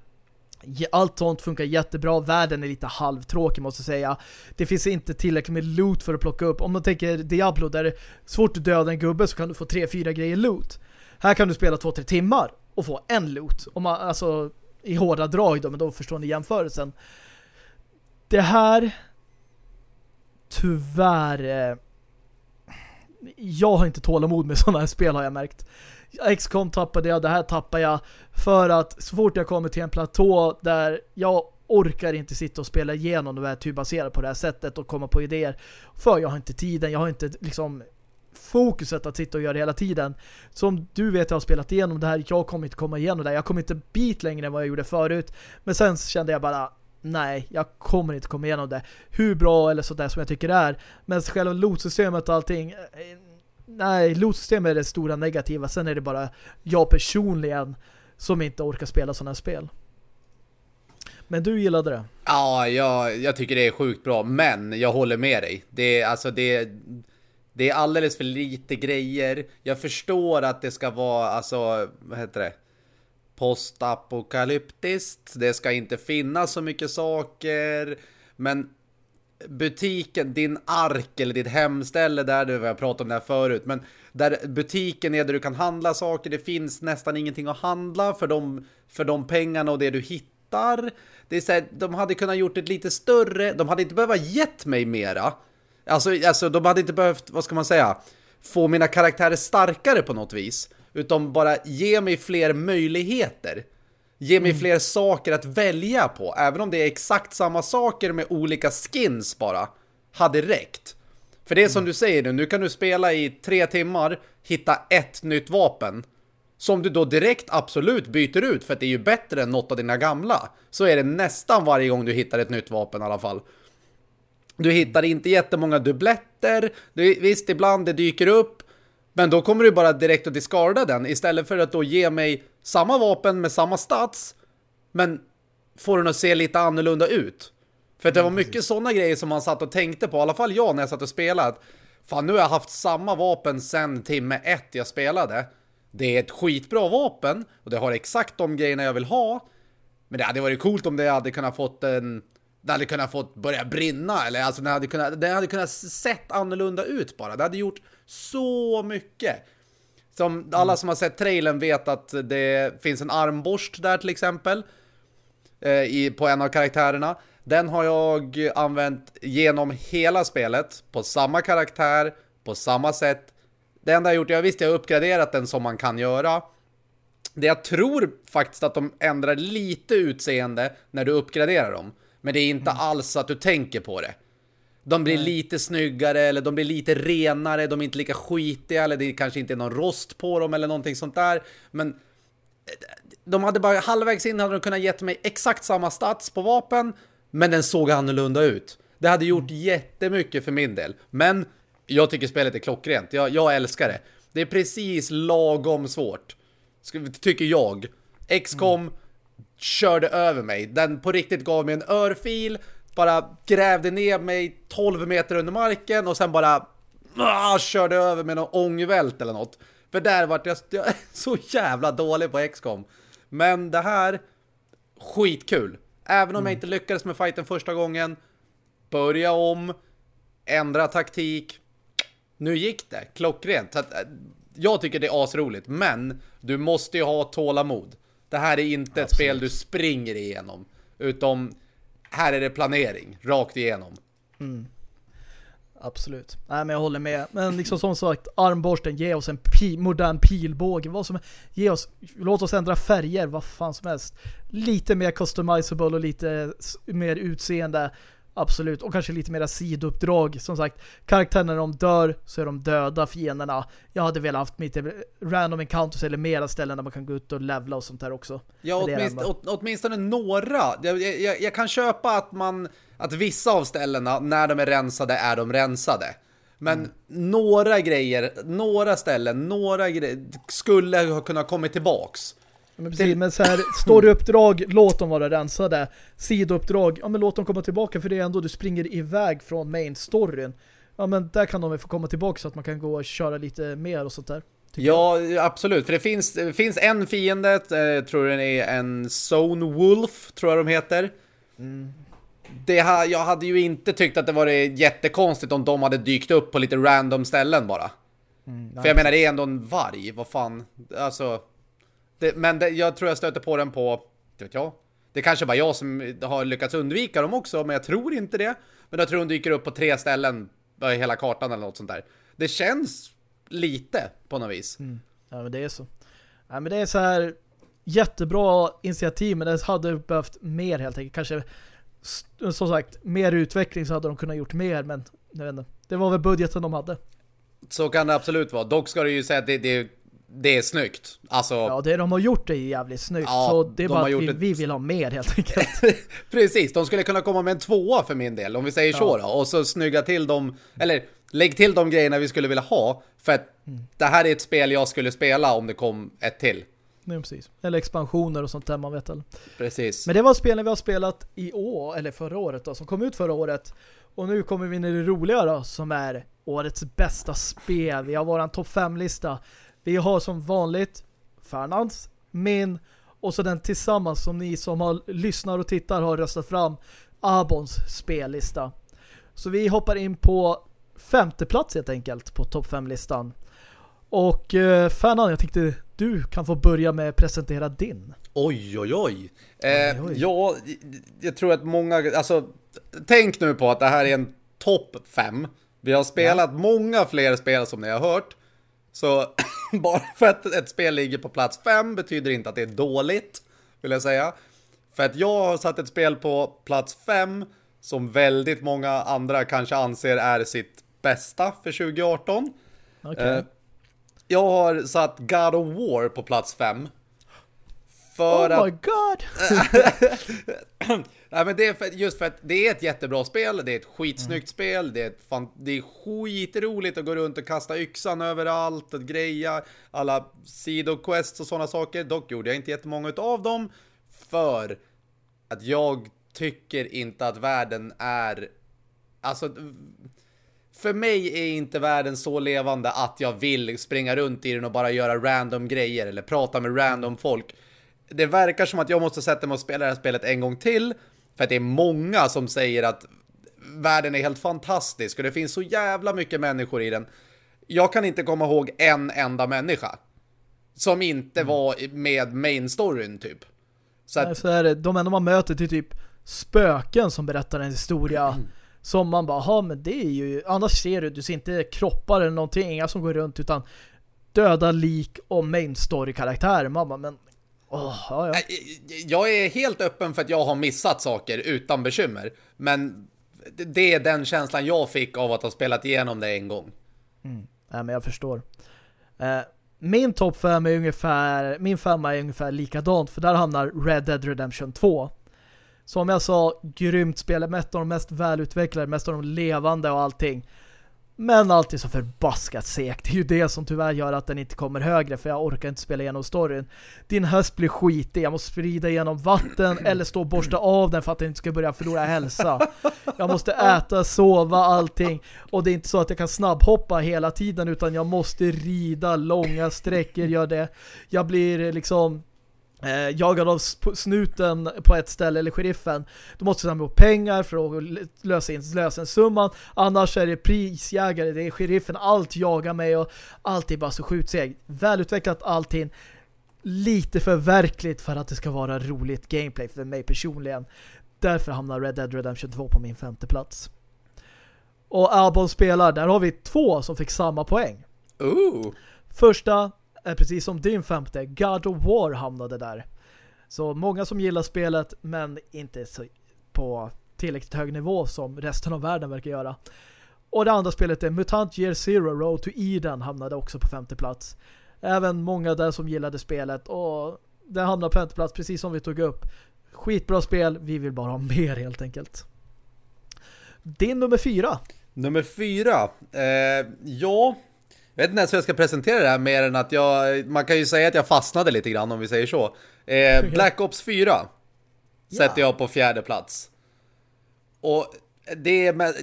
Allt sånt funkar jättebra. Världen är lite halvtråkig måste jag säga. Det finns inte tillräckligt med loot för att plocka upp. Om man tänker Diablo där det är svårt att döda en gubbe så kan du få tre fyra grejer loot. Här kan du spela två tre timmar och få en loot. Om man, alltså i hårda drag då, men då förstår ni jämförelsen. Det här tyvärr eh, jag har inte tålamod med sådana här spel har jag märkt. XCOM tappade jag, det här tappar jag för att så fort jag kommer till en platå där jag orkar inte sitta och spela igenom och typ turbaserad på det här sättet och komma på idéer. För jag har inte tiden, jag har inte liksom fokuset att sitta och göra det hela tiden. Som du vet, jag har spelat igenom det här, jag kommer inte komma igenom det. här Jag kommer inte bit längre än vad jag gjorde förut. Men sen kände jag bara, nej, jag kommer inte komma igenom det. Hur bra eller sådär som jag tycker det är. Men själva lotsystemet och allting, eh, nej, lotsystemet är det stora negativa. Sen är det bara jag personligen som inte orkar spela sådana här spel. Men du gillade det? Ja, jag, jag tycker det är sjukt bra, men jag håller med dig. Det är alltså det det är alldeles för lite grejer. Jag förstår att det ska vara alltså, vad heter det? Postapokalyptiskt. Det ska inte finnas så mycket saker, men butiken, din ark eller ditt hemställe där du har pratat om det här förut, men där butiken är där du kan handla saker, det finns nästan ingenting att handla för de, för de pengarna och det du hittar. Det är så här, de hade kunnat gjort ett lite större, de hade inte behövt gett mig mera. Alltså, alltså de hade inte behövt, vad ska man säga, få mina karaktärer starkare på något vis. Utan bara ge mig fler möjligheter. Ge mig mm. fler saker att välja på. Även om det är exakt samma saker med olika skins bara. Hade räckt. För det är som mm. du säger nu, nu kan du spela i tre timmar, hitta ett nytt vapen. Som du då direkt absolut byter ut för att det är ju bättre än något av dina gamla. Så är det nästan varje gång du hittar ett nytt vapen i alla fall. Du hittar inte jättemånga dubbletter. Du, visst, ibland det dyker upp. Men då kommer du bara direkt att discarda den. Istället för att då ge mig samma vapen med samma stats. Men får den att se lite annorlunda ut. För det var mycket sådana grejer som man satt och tänkte på. I alla fall jag när jag satt och spelade. Fan, nu har jag haft samma vapen sen timme ett jag spelade. Det är ett skitbra vapen. Och det har exakt de grejerna jag vill ha. Men det hade varit coolt om det hade kunnat fått en det hade kunnat fått börja brinna eller alltså det hade kunnat, det hade kunnat sett annorlunda ut bara. Det hade gjort så mycket. Som alla mm. som har sett trailern vet att det finns en armborst där till exempel. Eh, i, på en av karaktärerna. Den har jag använt genom hela spelet. På samma karaktär. På samma sätt. Det enda jag gjort, jag visste jag har uppgraderat den som man kan göra. Det jag tror faktiskt att de ändrar lite utseende när du uppgraderar dem. Men det är inte mm. alls att du tänker på det. De blir Nej. lite snyggare eller de blir lite renare, de är inte lika skitiga eller det kanske inte är någon rost på dem eller någonting sånt där. Men eh, de hade bara halvvägs in hade de kunnat gett mig exakt samma stats på vapen, men den såg annorlunda ut. Det hade gjort mm. jättemycket för min del. Men jag tycker spelet är klockrent. Jag, jag älskar det. Det är precis lagom svårt. Tycker jag. XCOM mm körde över mig. Den på riktigt gav mig en örfil, bara grävde ner mig 12 meter under marken och sen bara ah, körde över med någon ångvält eller något. För där var jag, jag så jävla dålig på XCOM. Men det här, skitkul. Även om mm. jag inte lyckades med fighten första gången, börja om, ändra taktik. Nu gick det, klockrent. Så att, eh, jag tycker det är asroligt, men du måste ju ha tålamod. Det här är inte Absolut. ett spel du springer igenom. Utan här är det planering, rakt igenom. Mm. Absolut. Nej men jag håller med. Men liksom som sagt, armborsten, ge oss en pi modern pilbåge. Vad som, ge oss, låt oss ändra färger, vad fan som helst. Lite mer customizable och lite mer utseende. Absolut, och kanske lite mera sidouppdrag. Som sagt, karaktärerna när de dör så är de döda fienderna. Jag hade velat haft lite random encounters eller mera ställen där man kan gå ut och levla och sånt där också. Ja, åtminstone, åt, åtminstone några. Jag, jag, jag, kan köpa att man att vissa av ställena, när de är rensade, är de rensade. Men mm. några grejer, några ställen, några grejer skulle ha kunnat komma tillbaks. Men precis, men så här, storyuppdrag, låt dem vara rensade. Sidouppdrag, ja men låt dem komma tillbaka för det är ändå du springer iväg från main storyn. Ja men där kan de få komma tillbaka så att man kan gå och köra lite mer och sånt där. Ja, jag. absolut. För det finns, det finns en fiende, eh, tror den är en Zone Wolf, tror jag de heter. Mm. Det, jag hade ju inte tyckt att det var jättekonstigt om de hade dykt upp på lite random ställen bara. Mm, för jag menar, det är ändå en varg, vad fan. Alltså, det, men det, jag tror jag stöter på den på, det vet jag. Det är kanske bara jag som har lyckats undvika dem också, men jag tror inte det. Men jag tror hon dyker upp på tre ställen i hela kartan eller något sånt där. Det känns lite på något vis. Mm. Ja, men det är så. Ja, men det är så här jättebra initiativ, men det hade behövt mer helt enkelt. Kanske, som sagt, mer utveckling så hade de kunnat gjort mer, men jag vet inte. Det var väl budgeten de hade. Så kan det absolut vara. Dock ska du ju säga att det, det det är snyggt. Alltså... Ja, det de har gjort är jävligt snyggt. Ja, så det är de bara att vi, ett... vi, vill ha mer helt enkelt. Precis, de skulle kunna komma med en tvåa för min del, om vi säger ja. så då. Och så snygga till dem, eller lägg till de grejerna vi skulle vilja ha. För att mm. det här är ett spel jag skulle spela om det kom ett till. Nej, precis. Eller expansioner och sånt där man vet. Eller. Precis. Men det var spelen vi har spelat i år, eller förra året då, som kom ut förra året. Och nu kommer vi in i det roliga då, som är årets bästa spel. Vi har våran topp 5-lista. Vi har som vanligt Fernands, min och så den tillsammans som ni som har lyssnar och tittar har röstat fram Abons spellista. Så vi hoppar in på femte plats helt enkelt på topp 5-listan. Och eh, Fernand, jag tänkte du kan få börja med att presentera din. Oj, oj, oj. Eh, oj, oj. Ja, jag tror att många... Alltså, tänk nu på att det här är en topp 5. Vi har spelat ja. många fler spel som ni har hört. Så bara för att ett spel ligger på plats 5 betyder inte att det är dåligt, vill jag säga. För att jag har satt ett spel på plats 5 som väldigt många andra kanske anser är sitt bästa för 2018. Okay. Eh, jag har satt God of War på plats 5. För oh att... my god! Nej, men det är för, just för att det är ett jättebra spel, det är ett skitsnyggt mm. spel, det är, ett fan, det är skitroligt att gå runt och kasta yxan överallt, och greja alla sidoquests och sådana saker. Dock gjorde jag inte jättemånga av dem, för att jag tycker inte att världen är... Alltså, för mig är inte världen så levande att jag vill springa runt i den och bara göra random grejer eller prata med random folk. Det verkar som att jag måste sätta mig och spela det här spelet en gång till för att det är många som säger att världen är helt fantastisk och det finns så jävla mycket människor i den. Jag kan inte komma ihåg en enda människa som inte mm. var med main storyn typ. Så, att... så är det. De enda man möter till typ spöken som berättar en historia mm. som man bara, ha men det är ju, annars ser du, du ser inte kroppar eller någonting, inga som går runt utan döda lik och main story-karaktärer. Man bara, men Oh, ja, ja. Jag är helt öppen för att jag har missat saker utan bekymmer. Men det är den känslan jag fick av att ha spelat igenom det en gång. Mm. Ja, men jag förstår. Uh, min topp 5 är ungefär min femma är ungefär likadant för där hamnar Red Dead Redemption 2. Som jag sa, grymt spel, mest av de mest välutvecklade, mest av de levande och allting. Men alltid så förbaskat segt. Det är ju det som tyvärr gör att den inte kommer högre för jag orkar inte spela igenom storyn. Din höst blir skitig. Jag måste sprida igenom vatten eller stå och borsta av den för att den inte ska börja förlora hälsa. Jag måste äta, sova, allting. Och det är inte så att jag kan snabbhoppa hela tiden utan jag måste rida långa sträckor, gör det. Jag blir liksom eh, jagad av snuten på ett ställe eller sheriffen. Då måste samla ihop pengar för att lösa in lösensumman annars är det prisjägare, det är sheriffen. Allt jagar mig och allt är bara så skjutseg välutvecklat allting. Lite för verkligt för att det ska vara roligt gameplay för mig personligen. Därför hamnar Red Dead Redemption 2 på min femte plats. Och Albon spelar, där har vi två som fick samma poäng. Ooh. Första precis som din femte, God of War hamnade där. Så många som gillar spelet men inte så på tillräckligt hög nivå som resten av världen verkar göra. Och det andra spelet är Mutant Year Zero Road to Eden hamnade också på femte plats. Även många där som gillade spelet och det hamnade på femte plats precis som vi tog upp. Skitbra spel, vi vill bara ha mer helt enkelt. Din nummer fyra. Nummer fyra. Eh, ja, jag vet inte ens hur jag ska presentera det här mer än att jag, man kan ju säga att jag fastnade lite grann om vi säger så. Eh, Black Ops 4 ja. sätter jag på fjärde plats. Och det är med...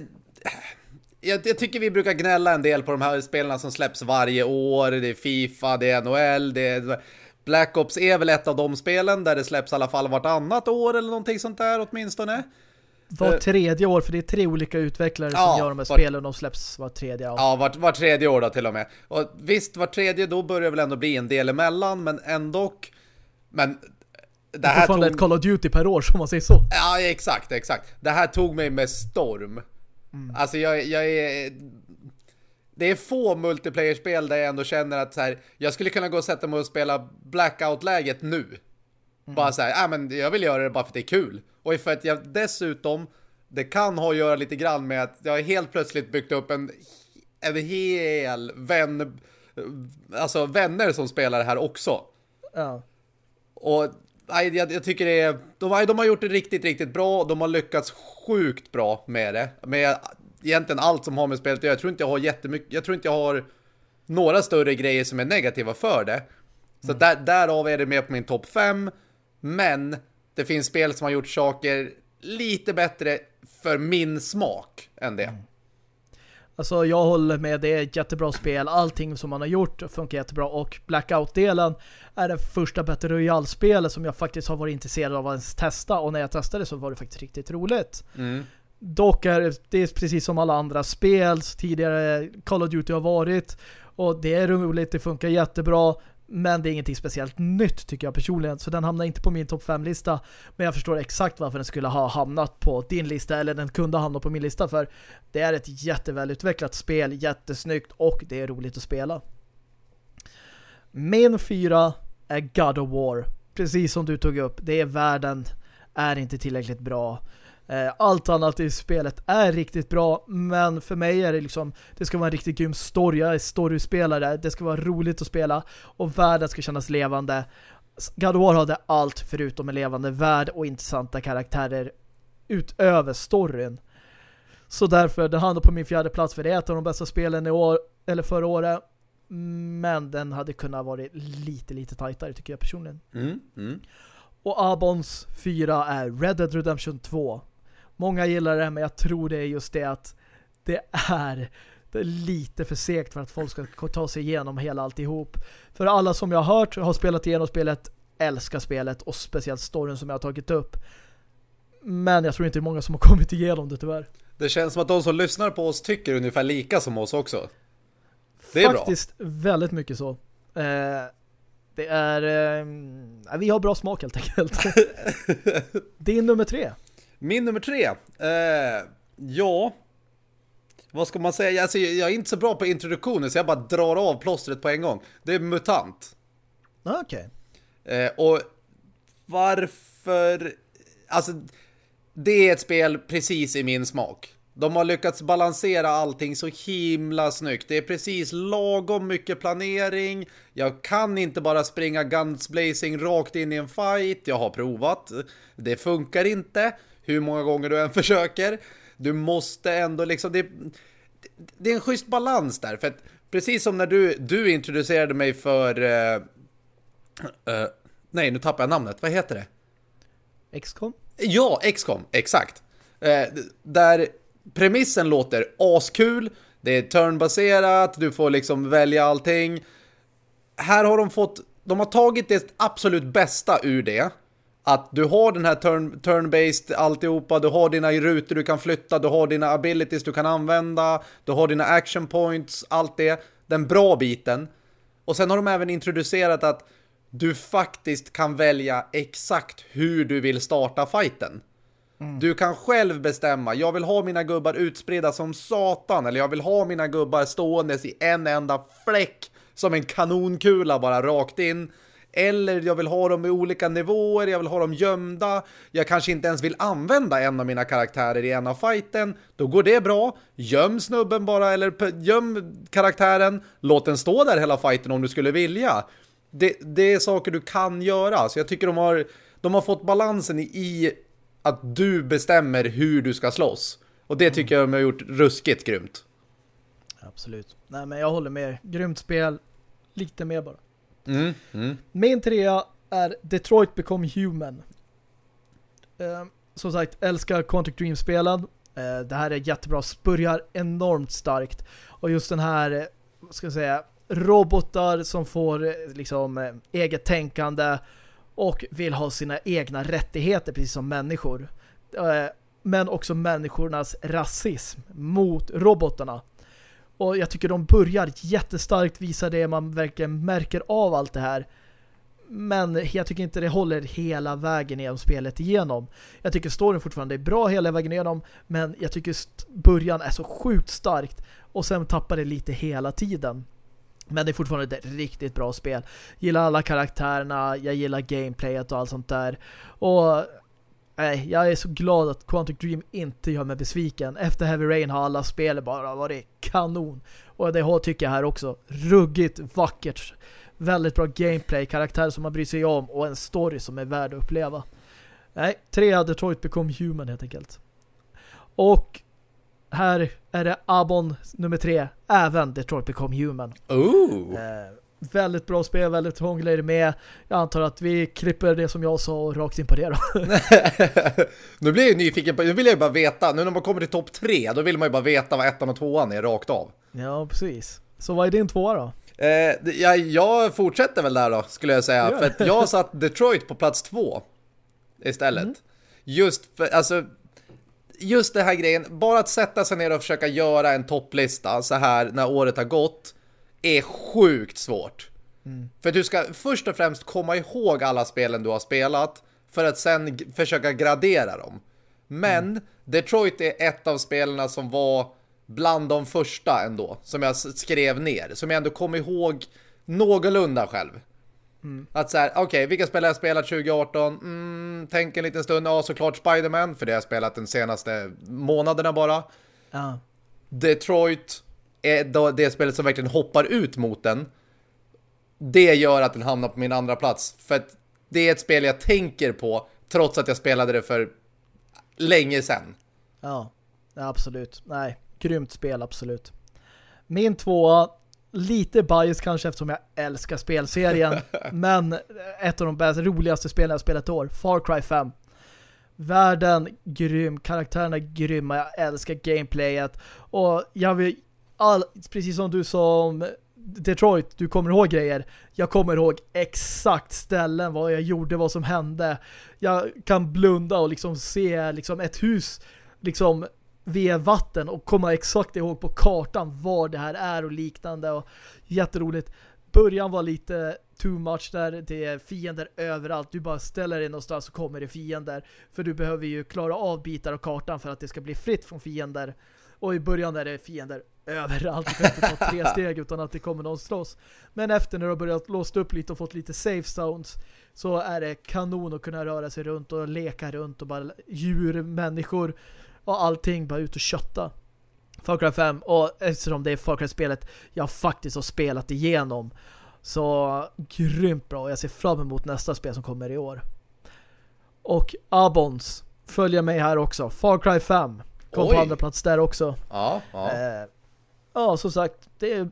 Jag, jag, tycker vi brukar gnälla en del på de här spelarna som släpps varje år. Det är FIFA, det är NHL, det är... Black Ops är väl ett av de spelen där det släpps i alla fall vartannat år eller någonting sånt där åtminstone. Var eh, tredje år, för det är tre olika utvecklare ja, som gör de här var, spelen och de släpps var tredje år. Ja, var, var tredje år då till och med. Och visst, var tredje då börjar väl ändå bli en del emellan, men ändå... Men det här tog... ett Call of Duty per år, som man säger så. Ja, exakt, exakt. Det här tog mig med storm. Mm. Alltså, jag, jag är... Det är få multiplayer-spel där jag ändå känner att så här, jag skulle kunna gå och sätta mig och spela Blackout-läget nu. Mm. Bara så här, ah, men jag vill göra det bara för att det är kul. Och för att jag dessutom, det kan ha att göra lite grann med att jag helt plötsligt byggt upp en, en hel vän, alltså vänner som spelar här också. Ja. Och nej, jag, jag, tycker det är, de, de har gjort det riktigt, riktigt bra. De har lyckats sjukt bra med det. Med egentligen allt som har med spelet Jag tror inte jag har jättemycket, jag tror inte jag har några större grejer som är negativa för det. Så mm. där, därav är det med på min topp 5. Men det finns spel som har gjort saker lite bättre för min smak än det. Mm. Alltså jag håller med, det är ett jättebra spel. Allting som man har gjort funkar jättebra och Blackout-delen är det första Battle Royale-spelet som jag faktiskt har varit intresserad av att ens testa och när jag testade så var det faktiskt riktigt roligt. Mm. Dock är det precis som alla andra spel tidigare Call of Duty har varit och det är roligt, det funkar jättebra men det är ingenting speciellt nytt tycker jag personligen. Så den hamnar inte på min topp 5-lista. Men jag förstår exakt varför den skulle ha hamnat på din lista. Eller den kunde hamna på min lista. För det är ett jättevälutvecklat spel. Jättesnyggt. Och det är roligt att spela. Min fyra är God of War. Precis som du tog upp. Det är världen. Är inte tillräckligt bra. Eh, allt annat i spelet är riktigt bra men för mig är det liksom det ska vara en riktigt grym story. Jag är storyspelare. Det ska vara roligt att spela och världen ska kännas levande. God War hade allt förutom en levande värld och intressanta karaktärer utöver storyn. Så därför, den hamnar på min fjärde plats för det är ett av de bästa spelen i år, eller förra året. Men den hade kunnat vara lite, lite tajtare tycker jag personligen. Mm, mm. Och Abons fyra är Red Dead Redemption 2. Många gillar det, men jag tror det är just det att det är, det är lite för segt för att folk ska ta sig igenom hela alltihop. För alla som jag har hört har spelat igenom spelet, älskar spelet och speciellt storyn som jag har tagit upp. Men jag tror inte det är många som har kommit igenom det tyvärr. Det känns som att de som lyssnar på oss tycker ungefär lika som oss också. Det är Faktiskt bra. väldigt mycket så. Eh, det är... Eh, vi har bra smak helt enkelt. Din nummer tre. Min nummer tre. Eh, ja. Vad ska man säga? Alltså, jag är inte så bra på introduktionen så jag bara drar av plåstret på en gång. Det är MUTANT. Okej. Okay. Eh, och varför... Alltså, det är ett spel precis i min smak. De har lyckats balansera allting så himla snyggt. Det är precis lagom mycket planering. Jag kan inte bara springa guns blazing rakt in i en fight. Jag har provat. Det funkar inte hur många gånger du än försöker. Du måste ändå liksom... Det, det är en schysst balans där. För att precis som när du, du introducerade mig för... Uh, uh, nej, nu tappar jag namnet. Vad heter det? XCOM? Ja, XCOM. Exakt. Uh, där premissen låter askul. Det är turnbaserat. Du får liksom välja allting. Här har de fått... De har tagit det absolut bästa ur det att du har den här turn, turn-based alltihopa, du har dina rutor du kan flytta, du har dina abilities du kan använda, du har dina action points, allt det, den bra biten. Och sen har de även introducerat att du faktiskt kan välja exakt hur du vill starta fighten. Mm. Du kan själv bestämma, jag vill ha mina gubbar utspridda som satan, eller jag vill ha mina gubbar ståendes i en enda fläck som en kanonkula bara rakt in eller jag vill ha dem i olika nivåer, jag vill ha dem gömda. Jag kanske inte ens vill använda en av mina karaktärer i en av fighten. Då går det bra. Göm snubben bara, eller göm karaktären. Låt den stå där hela fighten om du skulle vilja. Det, det är saker du kan göra. Så jag tycker de har, de har fått balansen i att du bestämmer hur du ska slåss. Och det tycker jag de har gjort ruskigt grymt. Absolut. Nej, men jag håller med. Grymt spel. Lite mer bara. Mm, mm. Min trea är Detroit Become Human. Eh, som sagt, älskar Quantic Dream-spelen. Eh, det här är jättebra. Börjar enormt starkt. Och just den här, eh, vad ska jag säga, robotar som får eh, liksom eh, eget tänkande och vill ha sina egna rättigheter precis som människor. Eh, men också människornas rasism mot robotarna. Och jag tycker de börjar jättestarkt visa det man verkligen märker av allt det här. Men jag tycker inte det håller hela vägen genom spelet igenom. Jag tycker storyn fortfarande är bra hela vägen igenom. Men jag tycker början är så sjukt starkt. Och sen tappar det lite hela tiden. Men det är fortfarande ett riktigt bra spel. Gillar alla karaktärerna, jag gillar gameplayet och allt sånt där. Och nej, jag är så glad att Quantic Dream inte gör mig besviken. Efter Heavy Rain har alla spel bara varit kanon. Och det tycker jag här också. Ruggigt, vackert. Väldigt bra gameplay, karaktär som man bryr sig om och en story som är värd att uppleva. Nej, tre Detroit Become Human helt enkelt. Och här är det Abon nummer tre. Även Detroit Become Human. Ooh. Eh, väldigt bra spel, väldigt hånglar med. Jag antar att vi klipper det som jag sa och rakt in på det då. nu blir jag nyfiken på, nu vill jag bara veta, nu när man kommer till topp tre, då vill man ju bara veta vad ettan och tvåan är rakt av. Ja, precis. Så vad är din tvåa då? Eh, jag, jag fortsätter väl där då, skulle jag säga. För att jag satt Detroit på plats två istället. Mm. Just för, alltså just det här grejen, bara att sätta sig ner och försöka göra en topplista så här när året har gått är sjukt svårt. Mm. För du ska först och främst komma ihåg alla spelen du har spelat för att sen försöka gradera dem. Men mm. Detroit är ett av spelarna som var bland de första ändå, som jag skrev ner, som jag ändå kom ihåg någorlunda själv. Mm. Att så här, okej, okay, vilka spel har jag spelat 2018? Mm, tänk en liten stund, ja såklart Spiderman för det har jag spelat den senaste månaderna bara. Ja. Detroit är det spelet som verkligen hoppar ut mot den. Det gör att den hamnar på min andra plats. För att det är ett spel jag tänker på trots att jag spelade det för länge sedan. Ja, absolut. Nej, grymt spel, absolut. Min tvåa lite bias kanske eftersom jag älskar spelserien. men ett av de bästa, roligaste spelen jag spelat i år. Far Cry 5. Världen grym, karaktärerna grymma, jag älskar gameplayet. Och jag vill, all, precis som du sa om Detroit, du kommer ihåg grejer. Jag kommer ihåg exakt ställen, vad jag gjorde, vad som hände. Jag kan blunda och liksom se liksom ett hus liksom via vatten och komma exakt ihåg på kartan var det här är och liknande och jätteroligt. Början var lite too much där det är fiender överallt. Du bara ställer dig någonstans så kommer det fiender. För du behöver ju klara av bitar av kartan för att det ska bli fritt från fiender. Och i början är det fiender överallt. Du kan inte ta tre steg utan att det kommer någon slåss. Men efter när du har börjat låst upp lite och fått lite safe zones så är det kanon att kunna röra sig runt och leka runt och bara djur, människor och allting bara ut och kötta. Far Cry 5 och eftersom det är Far Cry-spelet jag faktiskt har spelat igenom så grymt bra. Jag ser fram emot nästa spel som kommer i år. Och Abons följer mig här också. Far Cry 5 kom Oj. på andra plats där också. Ja, ja. Eh, ja, som sagt, det är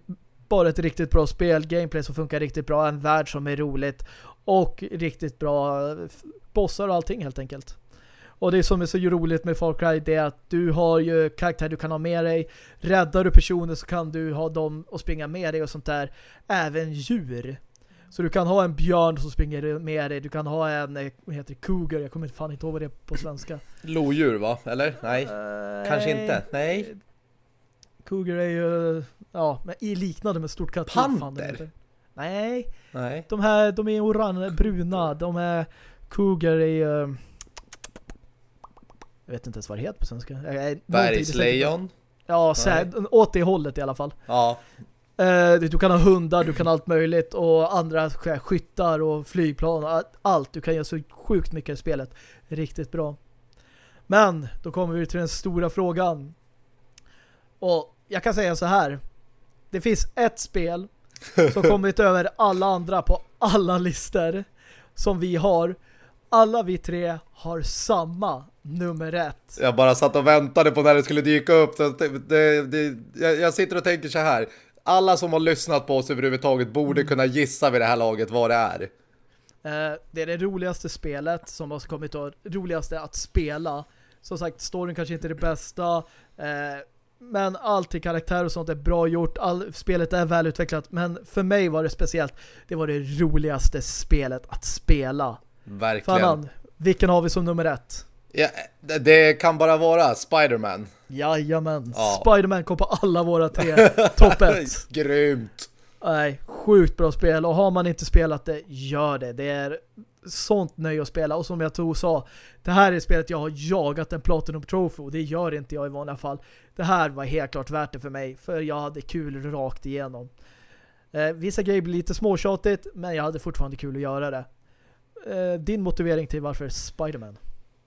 bara ett riktigt bra spel. Gameplay som funkar riktigt bra. En värld som är roligt. Och riktigt bra bossar och allting helt enkelt. Och det som är så roligt med Far Cry det är att du har ju karaktär du kan ha med dig. Räddar du personer så kan du ha dem och springa med dig och sånt där. Även djur. Så du kan ha en björn som springer med dig. Du kan ha en, eh, vad heter det, cougar. Jag kommer fan inte ihåg vad det är på svenska. Lodjur va? Eller? Nej. Uh, Kanske inte. Nej. Cougar är ju, ja, i liknande med stort katt. Panter? Nej. Nej. De här, de är orange, bruna. De är, cougar är ju jag vet inte ens vad det heter på svenska. Bergslejon? Ja, så här, åt det hållet i alla fall. Ja. Eh, du kan ha hundar, du kan ha allt möjligt och andra skyttar och flygplan allt. Du kan göra så sjukt mycket i spelet. Riktigt bra. Men då kommer vi till den stora frågan. Och jag kan säga så här. Det finns ett spel som kommit över alla andra på alla listor som vi har. Alla vi tre har samma nummer ett. Jag bara satt och väntade på när det skulle dyka upp. Det, det, det, jag sitter och tänker så här. Alla som har lyssnat på oss överhuvudtaget borde mm. kunna gissa vid det här laget vad det är. Eh, det är det roligaste spelet som har kommit och roligaste att spela. Som sagt, storyn kanske inte är det bästa. Men allt i karaktär och sånt är bra gjort. All, spelet är välutvecklat. Men för mig var det speciellt. Det var det roligaste spelet att spela. Verkligen. Fanan, vilken har vi som nummer ett? Ja, det kan bara vara Spiderman. Jajamän. Ja. Spiderman kom på alla våra tre topp ett. Grymt. Nej, sjukt bra spel. Och har man inte spelat det, gör det. Det är sånt nöje att spela. Och som jag tog sa, det här är spelet jag har jagat en Platinum Trophy. Och det gör inte jag i vanliga fall. Det här var helt klart värt det för mig. För jag hade kul rakt igenom. Eh, vissa grejer blir lite småtjatigt, men jag hade fortfarande kul att göra det. Eh, din motivering till varför Spiderman?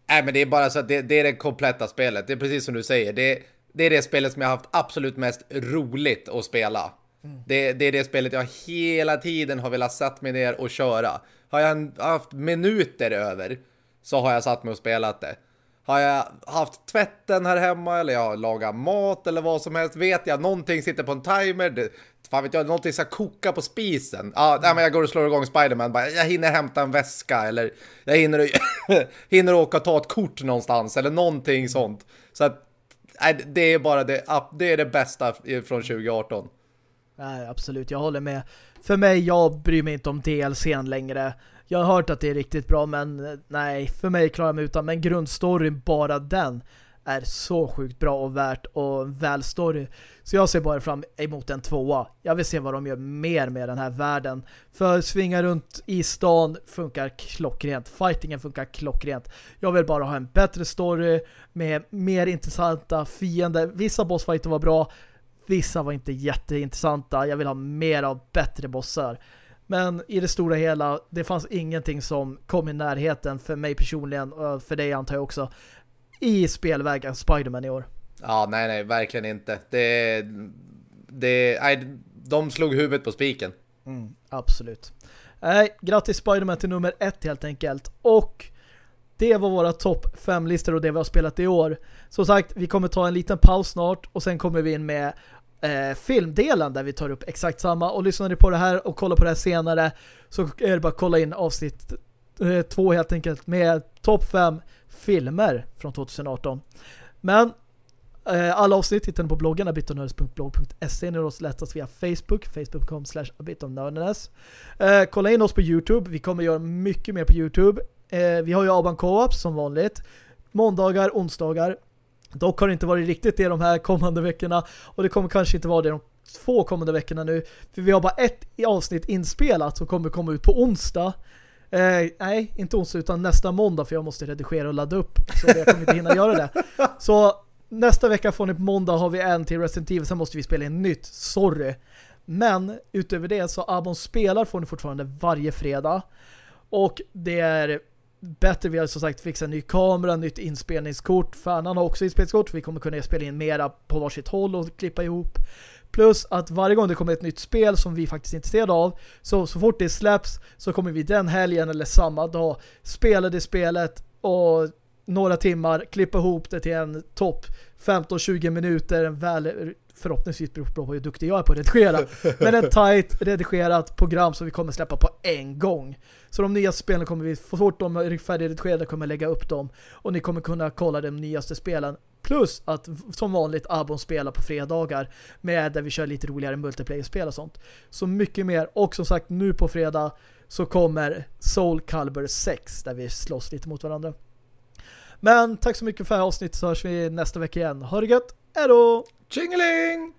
Nej, men det är bara så att det, det, är det kompletta spelet. Det är precis som du säger. Det, det är det spelet som jag har haft absolut mest roligt att spela. Mm. Det, det, är det spelet jag hela tiden har velat sätta mig ner och köra. Har jag haft minuter över så har jag satt mig och spelat det. Har jag haft tvätten här hemma eller jag har lagat mat eller vad som helst vet jag någonting sitter på en timer. Det, fan vet jag, någonting ska koka på spisen. Ja, nej, men jag går och slår igång Spiderman. Bara, jag hinner hämta en väska eller jag hinner, hinner åka och ta ett kort någonstans eller någonting sånt. Så att nej, det är bara det, det är det bästa från 2018. Nej, absolut, jag håller med. För mig, jag bryr mig inte om DLCn längre. Jag har hört att det är riktigt bra, men eh, nej, för mig klarar jag mig utan. Men grundstoryn, bara den, är så sjukt bra och värt och väl story. Så jag ser bara fram emot en tvåa. Jag vill se vad de gör mer med den här världen. För svinga runt i stan funkar klockrent. Fightingen funkar klockrent. Jag vill bara ha en bättre story med mer intressanta fiender. Vissa bossfighter var bra. Vissa var inte jätteintressanta. Jag vill ha mer av bättre bossar. Men i det stora hela, det fanns ingenting som kom i närheten för mig personligen och för dig antar jag också i spelvägen Spiderman i år. Ja, nej, nej, verkligen inte. Det, det, nej, de slog huvudet på spiken. Mm, absolut. Nej, grattis Spiderman till nummer ett helt enkelt. Och det var våra topp fem listor och det vi har spelat i år. Som sagt, vi kommer ta en liten paus snart och sen kommer vi in med eh, filmdelen där vi tar upp exakt samma. Och lyssnar ni på det här och kollar på det här senare så är det bara att kolla in avsnitt eh, två helt enkelt med topp fem filmer från 2018. Men eh, alla avsnitt hittar ni på bloggen abitonördes.blog.se Ni oss lättast via Facebook facebook.com slash abitonördenes. eh, Kolla in oss på Youtube. Vi kommer göra mycket mer på Youtube. Eh, vi har ju Aban Co-op som vanligt. Måndagar, onsdagar. Dock har det inte varit riktigt det de här kommande veckorna och det kommer kanske inte vara det de två kommande veckorna nu. För vi har bara ett avsnitt inspelat som kommer komma ut på onsdag. Eh, nej, inte onsdag utan nästa måndag för jag måste redigera och ladda upp. Så jag kommer inte hinna göra det. Så nästa vecka får ni på måndag har vi en till Resident Evil. Sen måste vi spela in nytt. Sorry. Men utöver det så Abon spelar får ni fortfarande varje fredag. Och det är bättre. Vi har som sagt fixat en ny kamera, nytt inspelningskort. Fan, han har också inspelningskort. Vi kommer kunna spela in mera på varsitt håll och klippa ihop. Plus att varje gång det kommer ett nytt spel som vi faktiskt är intresserade av så, så fort det släpps så kommer vi den helgen eller samma dag spela det spelet och några timmar klippa ihop det till en topp 15-20 minuter en väl förhoppningsvis beror på hur duktig jag är på att redigera. Men ett tight redigerat program som vi kommer släppa på en gång. Så de nya spelen kommer vi, så fort de är färdigredigerade kommer lägga upp dem. Och ni kommer kunna kolla de nyaste spelen Plus att som vanligt Abon spelar på fredagar med där vi kör lite roligare multiplayer-spel och sånt. Så mycket mer. Och som sagt, nu på fredag så kommer Soul Calibur 6 där vi slåss lite mot varandra. Men tack så mycket för det här avsnittet så hörs vi nästa vecka igen. Ha det gött! Hej då! Tjingeling!